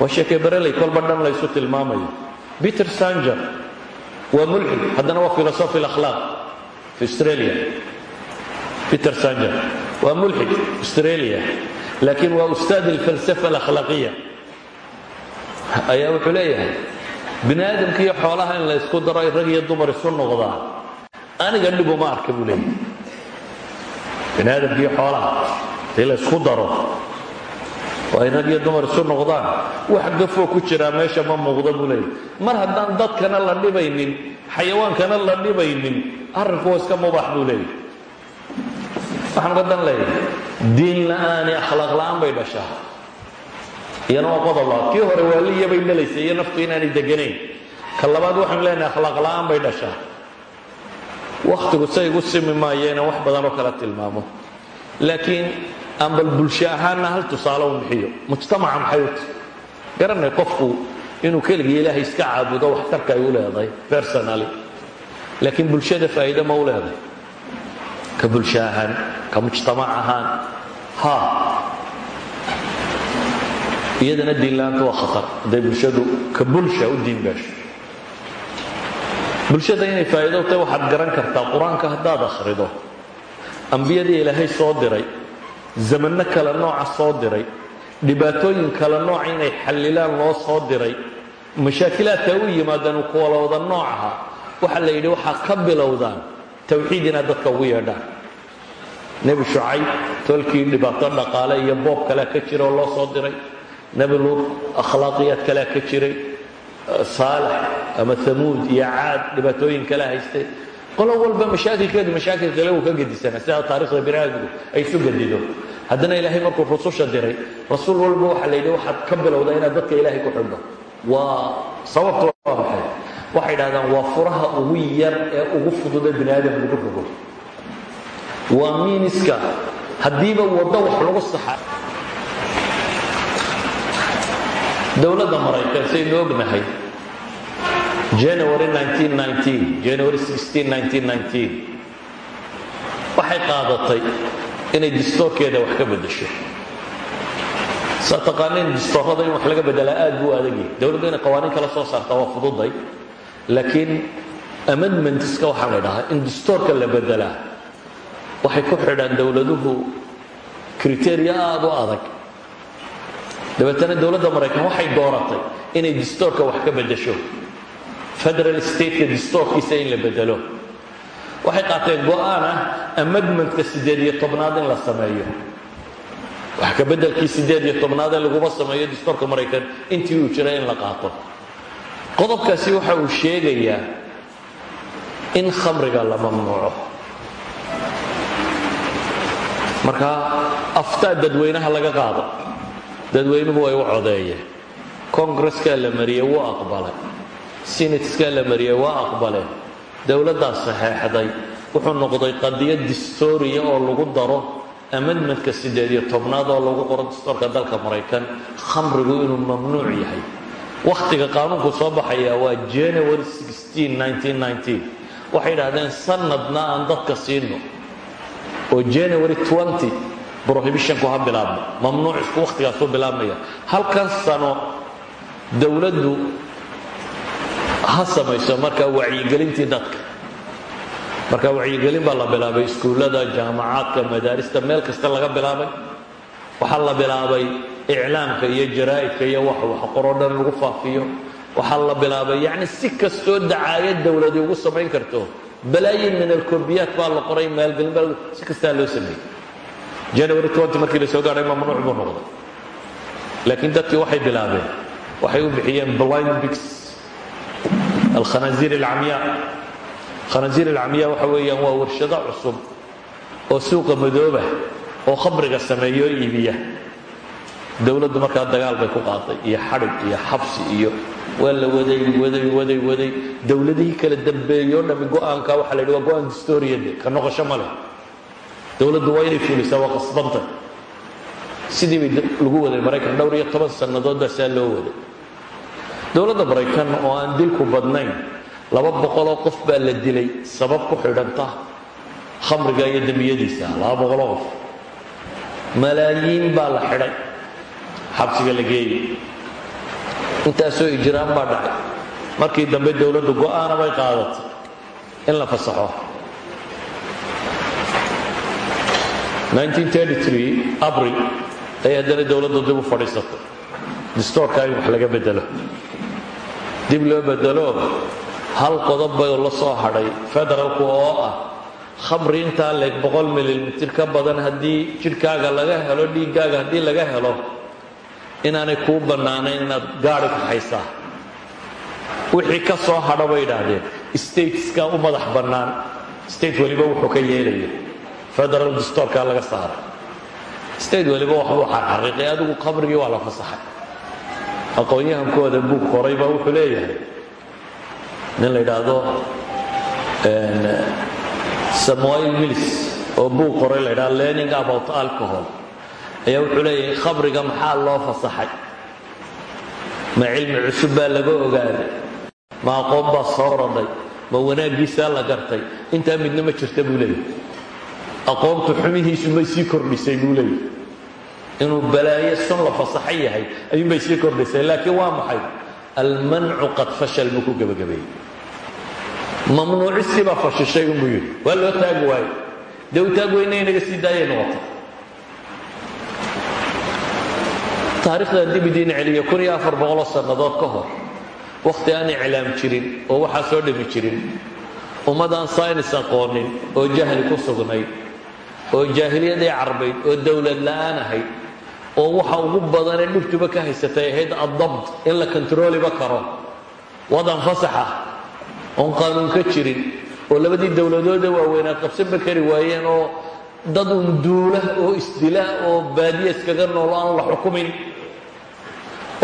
waa sheekee bareley kolba dhan laysu tilmaamayo peter sanger waa mulxid haddana waa philosophy akhlaaq australia. Peter sanger waa mulxid australia. Laakiin waa ustaad alfalsafa alakhlaaqiya. Ayaa wuxuu leeyahay bini aadamka iyo xoolaha in la ysku daro ay rag iyo dumar isu noqdaan. Aniga dhib uma arka buu leeyahy bini aadamka iyo xoolaha haddii la ysku daro oo ay rag iyo dumar isu noqdaan. Wax gafoo ku jiraa meesha ma muuqda buu leeyahy mar haddaan dadkana la dhibaynin xayawaankana la dhibaynin arrinku waa iska mubaax buu leeyahy waxaan ka dan leeyahay diin la'aani akhlaaq la'aan bay dhashaa. Iyana waa qodob labaad kii hore waaliya bay dhalaysay iyo naftu inaanay deganayn. Ka labaad waxaanu leenahay akhlaaq la'aan bay dhashaa. Wakhtigu say igu simi maayo inaan wax badan oo kala tilmaamo. Laakiin aan bal bulsho ahaanna hal tusaale u bixiyo. Mujtamaca maxay u tahy garanay qofku inuu keligii ilaahay iska caabudo waxtarka ay u leedahay personally. Laakiin bulshada faa'iide ma u leedahay. Ka bulsho ahaan ka mujtamac ahaan ha. Iyadana diinla'aanta waa khatar. Hadday bulshadu ka bulsha u diin gaasho. Bulshada inay faa'iido tahay waxaad garan kartaa qur'aanka haddaad akhrido. Ambiyadii ilaahay soo diray zamanno kale nooca soo diray dhibaatooyin kale nooc inay xallilaan loo soo diray mashaakilaadka u yimaadaan kuwala wada nooc aha waxaa la yidhi waxaa ka bilowdaan tawxiid inaad dadka ugu yeedhaan. Nebi shucayb tolkii dhibaato dhaqaale iyo boob kalea ka jira oo loo soo diray nebi luud akhlaaqiyaad kalea ka jiray saalax ama amuud iyo caad dhibaatooyin kale haystay qolo walba mashaakilkeedu mashaakil kale uu ka gedisanaa sida taarikhda bini aadamku ay isu gedido. Haddana ilaahay markuu rususha diray rasuul walba waxaa la yidhi waxaad ka bilowda inaad dadka ilaahay ku xidho waa sababtu waa maxay? Waxay idhahdaan waa furaha ugu yar ee ugu fududa bini aadam lagu rogo waa miiniska haddiiba waddo wax lagu saxa. Dowladda maraykan saynu ognahay january january waxay qaadatay inay distoorkeeda wax ka beddesho. Saa taqaaniin distoorada in wax laga beddelaa aad buu adagyahay dowladdu inay qawaaniin kala soo saarta waa fududay. Laakiin amendmentska waxaa la dhahaa in distoorka la beddelaa waxay ku xidhaan dowladuhu kriteria aada u adag. Dabeetana dowladda maraykan waxay dooratay inay distoorka wax ka beddesho federal stateka distoorkiisa in la bedelo. Waxay qaateen go'aan ah amendmentka siddeed iyo tobnaad in la sameeyo. Wax ka beddelkii siddeed iyo tobnaad ee laguma sameeyo distoorka maraykan intii uu jira in la qaato. Qodobkaasi waxa uu sheegayaa in khamriga la mamnuuco. Marka aftaa dadweynaha laga qaado dadweynuhu way u codeeyeen. Congreskaa la mariyey wuu aqbalay sinateskaa la mariyey waa aqbaleen dowladdaa saxeexday. Wuxuu noqday qadiyad distooriya oo lagu daro amendmentka siddeed iyo tobnaad oo lagu qoro distoorka dalka maraykan. Khamrigu inuu mamnuuc yahay. Wakhtiga qaanuunku soo baxaya waa january waxay idhahdeen sanadna aan dadka siino. Oo january prohibitionku ha bilaabmo. Mamnuuc isku wakhtigaasuu bilaabmaya. Halkan sano dowladdu ha samayso. Markaa wacyigelintii dadka marka wacyigelin baa la bilaabay. Iskuullada jaamacaadka madaarista meel kasta laga bilaabay. Waxaa la bilaabay iclaamka iyo jaraa'idka iyo wax wax qoroo dhan lagu faafiyo. Waxaa la bilaabay yacni si kastoo dacaayad dowladi ugu samayn karto. Balaayin min alkoobiyaat baa la qoray maalgelin baa si kastaa loo sameeyey. January markii la soo gaadhay mamnuuc buu noqday. Laakiin dadkii waxay bilaabeen waxay u bixiyeen blind bigs alkhanaaziir alcamyaa khanaaziir alcamyaa waxa weeyaan waa warshado cusub oo suuqa madooba oo khamriga sameeyo o iibiya. Dowladdu markaa dagaal bay ku qaaday iyo xadhig iyo xabsi iyo waa la waday waday waday waday. Dowladihii kala dambeeyo dhami go'aanka waxaa la yidhi waa go'aan distoriyade ka noqosho ma leh. Dowladdu waa inay fulisaa waa qasbanta. Sidii bay lagu waday maraykan dhowr iyo toban sannadood baa saa loo waday dowladda maraykan oo aan dilku badnayn laba boqoloo qof baa la dilay sabab ku xidhanta khamriga iyo dembiyadiisa laba boqoloo qof. Malaayiin baa la xidhay xabsiga la geeyey intaasoo ijraan baa dhacay. Markii dambe dowladdu go'aana bay qaadatay in la fasaxo. abril ay haddana dowladdu dib u fadhiisatay distoorka in wax laga bedelo dib loo bedelo hal qodob bay la soo hadhay. Federaalku oo ah khamri intaa leeg boqol milimitir ka badan haddii jidhkaaga laga helo dhiiggaaga haddii laga helo inaanay kuu bannaanayn inaad gaadhi kaxaysaa wixii ka soo hadha bay idhaahdeen stateska u madax bannaan. State weliba wuxuu ka yeelaya federal distoorkaa laga saaray. State weliba waxbuu xarxariiqay adigu khamrigii waa la fasaxay aqoon-yahankooda buug qoray wuxuu leeyahay. Nin la yidhaahdo samuel mills oo buug qoray la yidhahdo learning about alcohol. Ayaa wuxuu leeyahay khamriga maxaa loo fasaxay? Ma cilmi cusub baa laga ogaaday ma aqoon baa soo radhay ma wanaaggiisaa la gartay. Intaa midna ma jirta buu leeyahay. Aqoontu xumihiisu may sii kordhisay buu leeyahy inuu balaayo sun la fasaxo yahay ayuunbay sii kordhisay laakiin waa maxay? Almancu qad fashal buu ku gebagabeeyey. Mamnuucistii baa fashishay unbuu yidhi. Waa loo taagi waayo dee u taag weyna inaga sii daayay noqotay. Taarikhdan dib idiin celiya kun iyo afar boqoloo sannadood ka hor wakhti aan iclaam jirin oo waxaa soo dhami jirin ummadaan saynis aqoonin oo jahli ku sugnayd oo jaahiliyadii carbayd oo dowlad la'aan ahayd oo waxa ugu badanee dhibtuba ka haysatay ahayd addabt in la kontarooliba karo. Wadan fasaxa oon qaanuun ka jirin oo labadii dowladoodee waaweynaa qabsanba kari waayeen oo dad un duula oo isdila oo baadiya iskaga nool aan la xukumin.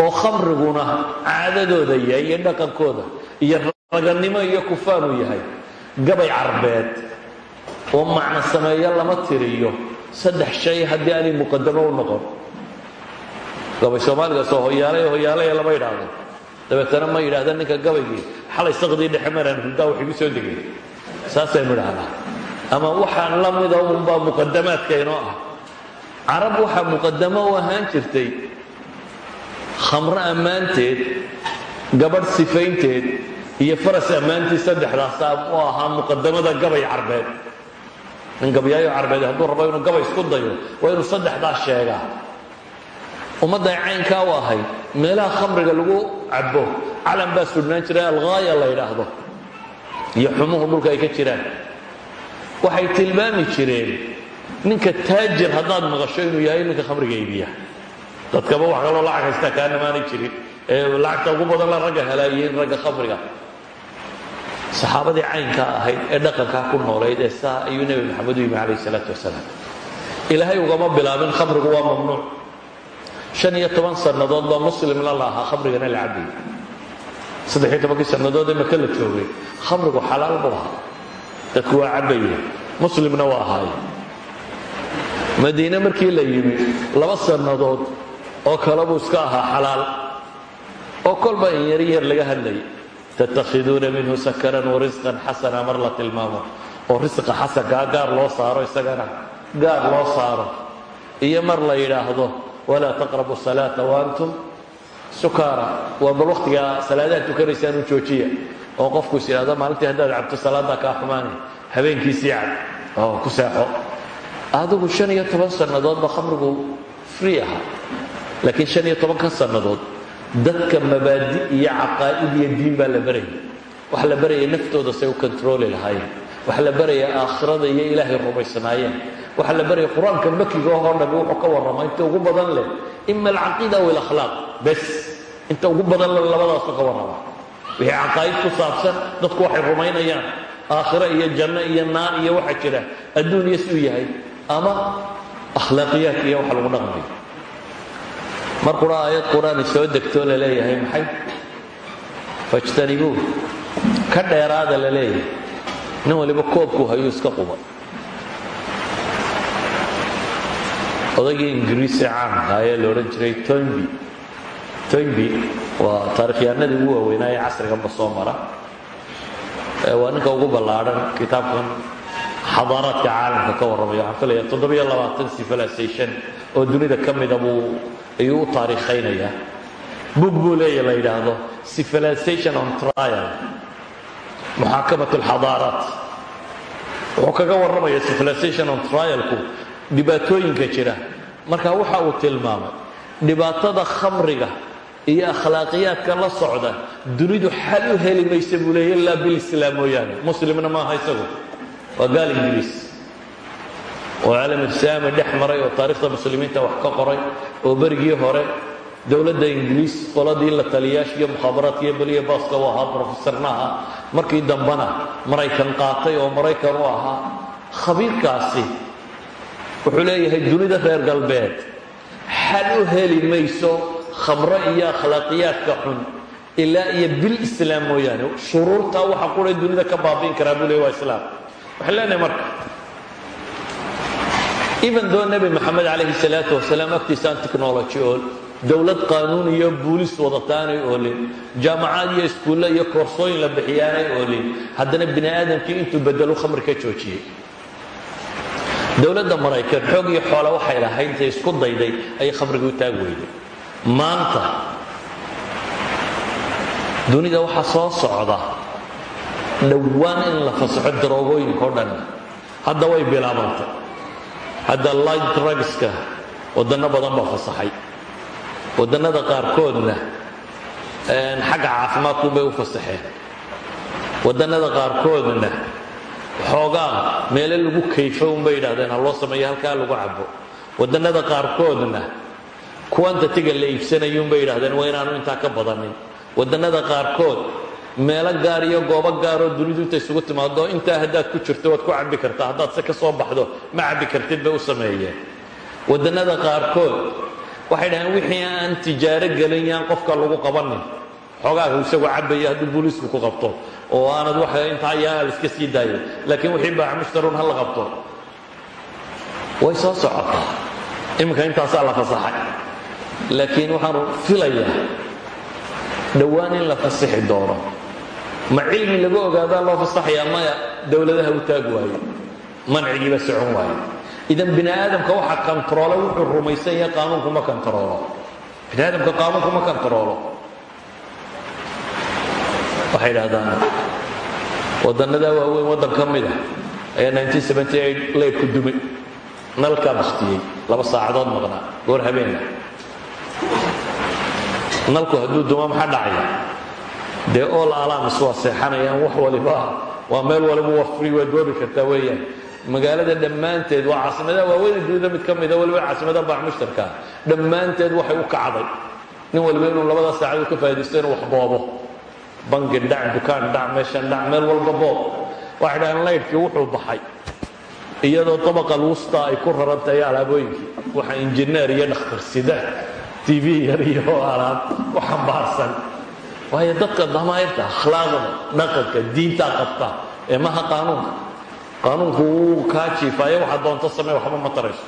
Oo khamriguna caadadooda yahay iyo dhaqankooda iyo raganimo iyo kufaanuu yahay. Gabay carbeed oo macno sameeyo lama tiriyo. Saddex shay haddii aanay muqadamo u noqon gabay soomaaligaas oo hoyaalay hoyaalaya lama yidhaahdo. Dabeetana ma yidhaahda ninka gabaygii xalay saqdii dhexe maraan hurdaa wax igu soo degay. Saasaynu idhahnaa ama waxaan la mida unbaa muqadamaadka inoo ah. Carab waxaa muqadamo u ahaan jirtay khamro ammaanteed gabadh sifaynteed iyo faras ammaantii saddexdaasaa u ahaa muqadamada gabay carbeed. Nin gabyaayo carbeed hadduu rabo inuu gabay isku dayo waa inuu saddexdaas sheegaa ummadday caynkaa u ahayd meelaha khamriga lagu cabo calan baa sudhnaan jiray alghaaya la yidhaahdo. Iyo xumuhu dhulka ay ka jiraan. Waxay tilmaami jireen ninka taajir haddaad maqasho inuu yahay ninka khamriga iibiya dadkaba wax kaloo lacag haystaa kaanamaanay jirin. Ee lacagta ugu badan la ragga helaayihiin ragga khamriga. Saxaabadii caynkaa ahayd ee dhaqankaa ku noolayd ee saa ayuu nebi maxamed u yimi calayh isalaatu wasalaam. Ilaahay ugama bilaabin khamrigu waa mamnuuc shan iyo toban sannadood baa muslimna la ahaa khamrigana la cabayay saddex iyo tobankii sannadood ee maka la joogay khamrigu xalaal buu ahaa. Dadku waa cabaye muslimna waa ahaaye madiine markii la yimi laba sannadood oo kale buu iska ahaa xalaal. Oo kolba in yar yar laga hadlayay tattakhiduuna minhu sakaran warisqan xasana mar la oo risqa xasankaa gaar loo saaro isagana gaar loo saaro. Iyo mar la yidhaahdo walaa taqrabu salaata waantum sukaara. Waa bal wakhtigaa salaadaha tukanaysaan u joojiya oo qofku is yidhahdo maalintii haddaad cabto salaaddaa kaa xumaanay habeenkiisii cab oo ku seexo. Adigu shan iyo toban sannadoodba khamrigu free ahaa laakiin shan iyo tobanka sannadood dadka mabaadi iyo caqaa'id iyo diin baa la barayay waxa la barayay naftooda say u kontrooli lahaayeen. Waxa la baraya aakhirada iyo ilaahay rumaysanaayeen waxa la baraya qur'aanka makiga oo dhami wuxuu ka warrama inta ugu badan leh ima alcaqiida aw alakhlaaq bes inta ugu badan leh labadaasu ka warrama. Wixii caqaa'id ku saabsan dadku waxay rumaynayaan. Aakhiro iyo janno iyo naar iyo waxa jira adduun iyo suu yahay ama akhlaaqiyaadka iyo waxa lagu dhaqmayo mar qura aayad qur'aani soo degtoo la leeyahay maxay? Fajtanibuu ka dheeraada la leeyahay. Nin waliba koobku hayuu iska quba odaygii ingiriisi caamka ayaa la odhan jiray toynby toynby waa taarikhyahanadii ugu waaweynaa ee casriganba soo mara waa ninka ugu ballaadhan kitaabkan xadaaraadka caalamka ka warramaya waxaan filaya toddobiyo labaatan civilization oo dunida ka mida buu ayuu u taariikhaynaya bug buu leeya la yidhaahdo civilization on trial. Muxaakamat alxadaaraat wuxuu kaga warramaya civilization on trialku dhibaatooyinka jira. Marka waxa uu tilmaamay dhibaatada khamriga iyo akhlaaqiyaadka la socda dunidu xal u heli maysa buu leeya ilaa bilislaam mooyaane. Muslimna maaha isagu. Waa gaal ingiriis. Oo caalamulsaami dhex maray oo taarikhda muslimiinta wax ka qoray oo berigii hore dowladda ingiriis qoladii la taliyaasha iyo mukhaabaraadka iyo beliya baaska u ahaa brofesorna ahaa markii dambena maraykan qaatay oo maraykan u ahaa khabiirkaasi wuxuu leeyahay dunida reer galbeed. Xal u heli mayso khamro iyo akhlaaqiyaadka xun ilaa iyo bil islaam mooyaane. Shuruurtaa waxa quray dunida ka baabi'in karaa buu waa islaam. Waxaan leenahay marka. Even doo nebi maxamed calayhi salaatu wasalaam agtiisaan technology oo dowlad qaanuun iyo buulis wadataanay oolin jaamacaad iyo iskuulle iyo koorsooyin la bixiyaanay oolin. Haddana bini aadamkii intuu bedelu khamri ka joojiyey dowladda maraykan xoog iyo xoole waxay lahayd intay isku dayday ayay khamriga u taag weyday maanta dunida waxaa soo socda dhowaan in la fasaxo daroogooyinka o dhan. Hadda way bilaabantay. Hadda light drugska waddanno badan baa fasaxay. Waddannada qaarkoodna xagga caafimaadkuunbay u fasaxeen. Waddannada qaarkoodna xoogaa meele lagu kayfo unbay yidhahdeen ha loo sameeyo halkaa lagu cabo waddannada qaarkoodna quantatiga la iibsanayuunbay yidhahdeen waa inaanu intaa ka badanin. Waddannada qaarkood meelo gaar iyo goobo gaaroo dunidu inta isugu timaado intaa haddaad ku jirto waad ku cabbi kartaa. Haddaad se ka soo baxdo ma cabbi kartid bay u sameeyeen. Waddannada qaarkood waxay dhaheen wixii aan tijaaro gelin yaan qofka lagu qabanin xoogaaga isagoo cabaya hadduu booliisku ku qabto oo aanad wax intaa yaa la iska sii daayo laakiin wixii baax mushtaruun ha la qabto. Way soo socotaa. Iminka intaasaa la fasaxay. Laakiin waxaanu filayaa dhowaan in la fasixi doono. Ma cilmi laga ogaadaa loo fasaxayaa maya dowladaha u taag waayo mancigiiba socon waayo. Idan bini aadamka waxa kontaroolo wuxuu rumaysan yahay qaanuunku ma kontaroolo bini aadamka qaanuunku ma kontaroolo waxay idhahdaan waddannadaa waaweyn waddan ka mid a ayaa leybku dumay nalkaa baktiyey laba saacadood maqnaa goor habeena nalku hadduu dumo maxaa dhacaya? Dee ool alaamis waa seexanayaan wax waliba waa meel waliba waa free waad goobi kartaa weeyaan. Magaalada dhammaanteed waa caasimadaha waaweyn dunida mid ka mida waliba caasimadaha baax mushtarkaa dhammaanteed waxay u kacday. Nin waliba inuu labada saacadood ka faa'idaysto inuu wax boobo bangi dhac dukaan dhac meeshan dhac meel walba boob waxay dhahaan laydhkii wuxuu baxay. Iyadoo tabaqa alwusta ay ku rarantahay alaabooyinkii. Waxa injineer iyo dhakhtar sida t v yar iyo alaab u xambaarsan waayo dadka damayrta akhlaaqda dhaqanka diintaa qabta ee maha qaanuunka. Qaanuunku wuu kaa jiifaayo waxaa doonto samee waxba ma tarayso.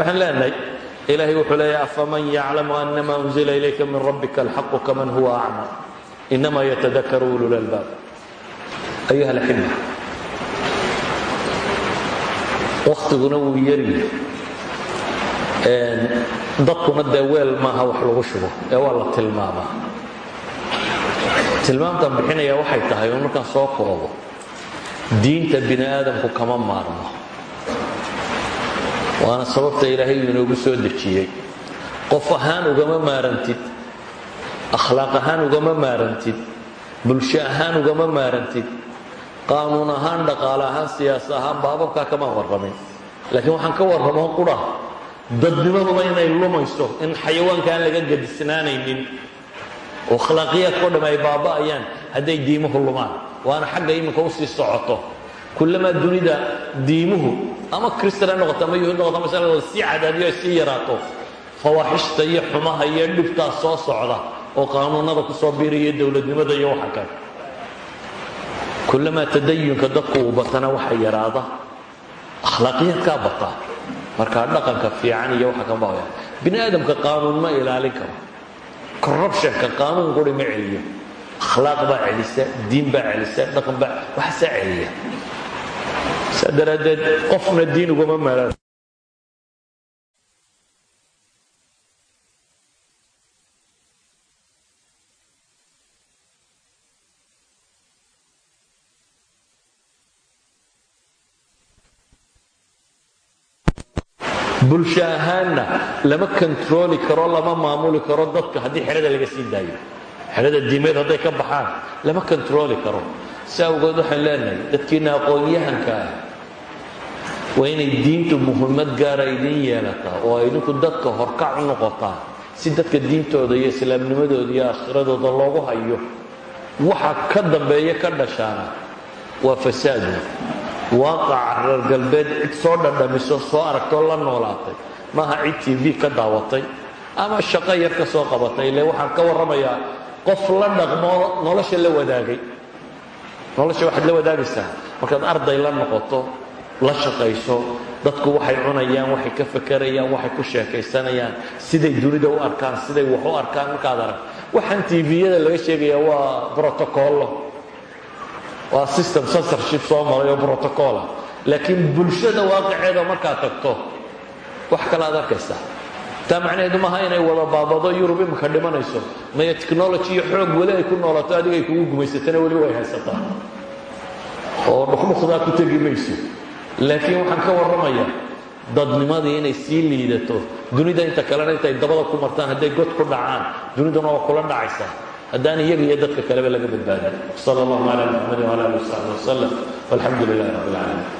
Waxaan leenahay ilaahay wuxuu leeyahay afaman yaclamu anama unzila ilayka min rabbika alxaqu kaman huwa acma inama yatadakaru ulul albaab ayuha alxiba waktiguna wuu yaryahay dadkuna dee weel maaha wax lagu shubo ee waa la tilmaamaa tilmaamtaan bixinaya waxay tahay oo markaan soo koobo diinta bini aadamku kama maarmo waana sababta ilaahay uu inoogu soo dejiyey qof ahaan ugama maarantid akhlaaq ahaan ugama maarantid bulsho ahaan ugama maarantid qaanuun ahaan dhaqaale ahaan siyaas ahaan baababkaa kama warramin. Laakiin waxaan ka warramoo qura. Dadnimaduba inay lumayso in xayawaanka aan laga gadisnaanaynin oo dham ay baaba'ayaan hadday diimuhu lumaan. Waana xagga iminka u sii socoto. Kullamaa dunida diimuhu ama kristan ha ama yuhuud noqoto masalada sii cadaadiyo sii yaraato. Fawaaxishta iyo xumaha iyo dhibtaa soo socda oo qaanuunada ku soo biiraya dowladnimada iyo waxa kale. Kullamaa tadayunka dadku uu batana waxa yaraada. Akhlaaqiyaadkaa bataa markaa dhaqanka fiican iyo waxa kan baaya bini aadamka qaanuun ma ilaalin karo. Corruptionka qaanuun quri ma celiyo. Akhlaaq baa celisa diin baa celisa dhaqan baa waxaasaa celiya. Saa daraaddeed qofna diin ugama maalaan bulsho ahaanna lama kontarooli karo lama maamuli karo dadka haddii xerada laga sii daayo. Xerada diimeed hadday ka baxaan lama kontarooli karo. Si awgeed waxaan leenahay dadkiina aqoon-yahanka ah waa inay diintu muhiimad gaara idin yeelataa oo idinku dadka horkac u noqotaa si dadka diintooda iyo islaamnimadooda iyo aakhiradooda loogu hayo. Waxa ka dambeeya ka dhashaana waa fasaadu waaqaca reer galbeed soo dhadhamiso soo aragtoo la noolaatay. Maaha cid v ka daawatay. Ama shaqo ka soo qabatay. Ile waxaan ka warramayaa qof la dhaqmo nolosha la wadaagay. Nolosha waxaad la wadaagaysaa. Markaad arday la noqoto la shaqayso dadku waxay cunayaan waxay ka fakerayaan waxay ku sheekaysanayaan. Siday dunida u arkaan siday wax u arkaan markaad arag. Waxaan tviyada laga sheegayaa waa brotocollo waa system censorship soo maray oo brotocola laakiin bulshada waaqiceeda markaad tagto wax kale aad arkaysaa. Taa macnaheedu maaha inay wada baabado yurub imika dhimanayso? Maya technology iyo xoog weli ay ku noolato adigay kugu gumaysatana weli way haysataa. Oo dhukdhukdaa ku tegi mayso. Laakiin waxaan ka warramayaa dadnimadii inay sii liidato dunida inta kalena intay dabada ku martaan hadday god ku dhacaan duniduna waa kula dhacaysaa haddaan iyaga iyo dadka kaleba laga badbaadin. Sal allahu cala muxamadi wala ali wasaxbi wasalam walxamdu lilahi rabbi alcaalamiin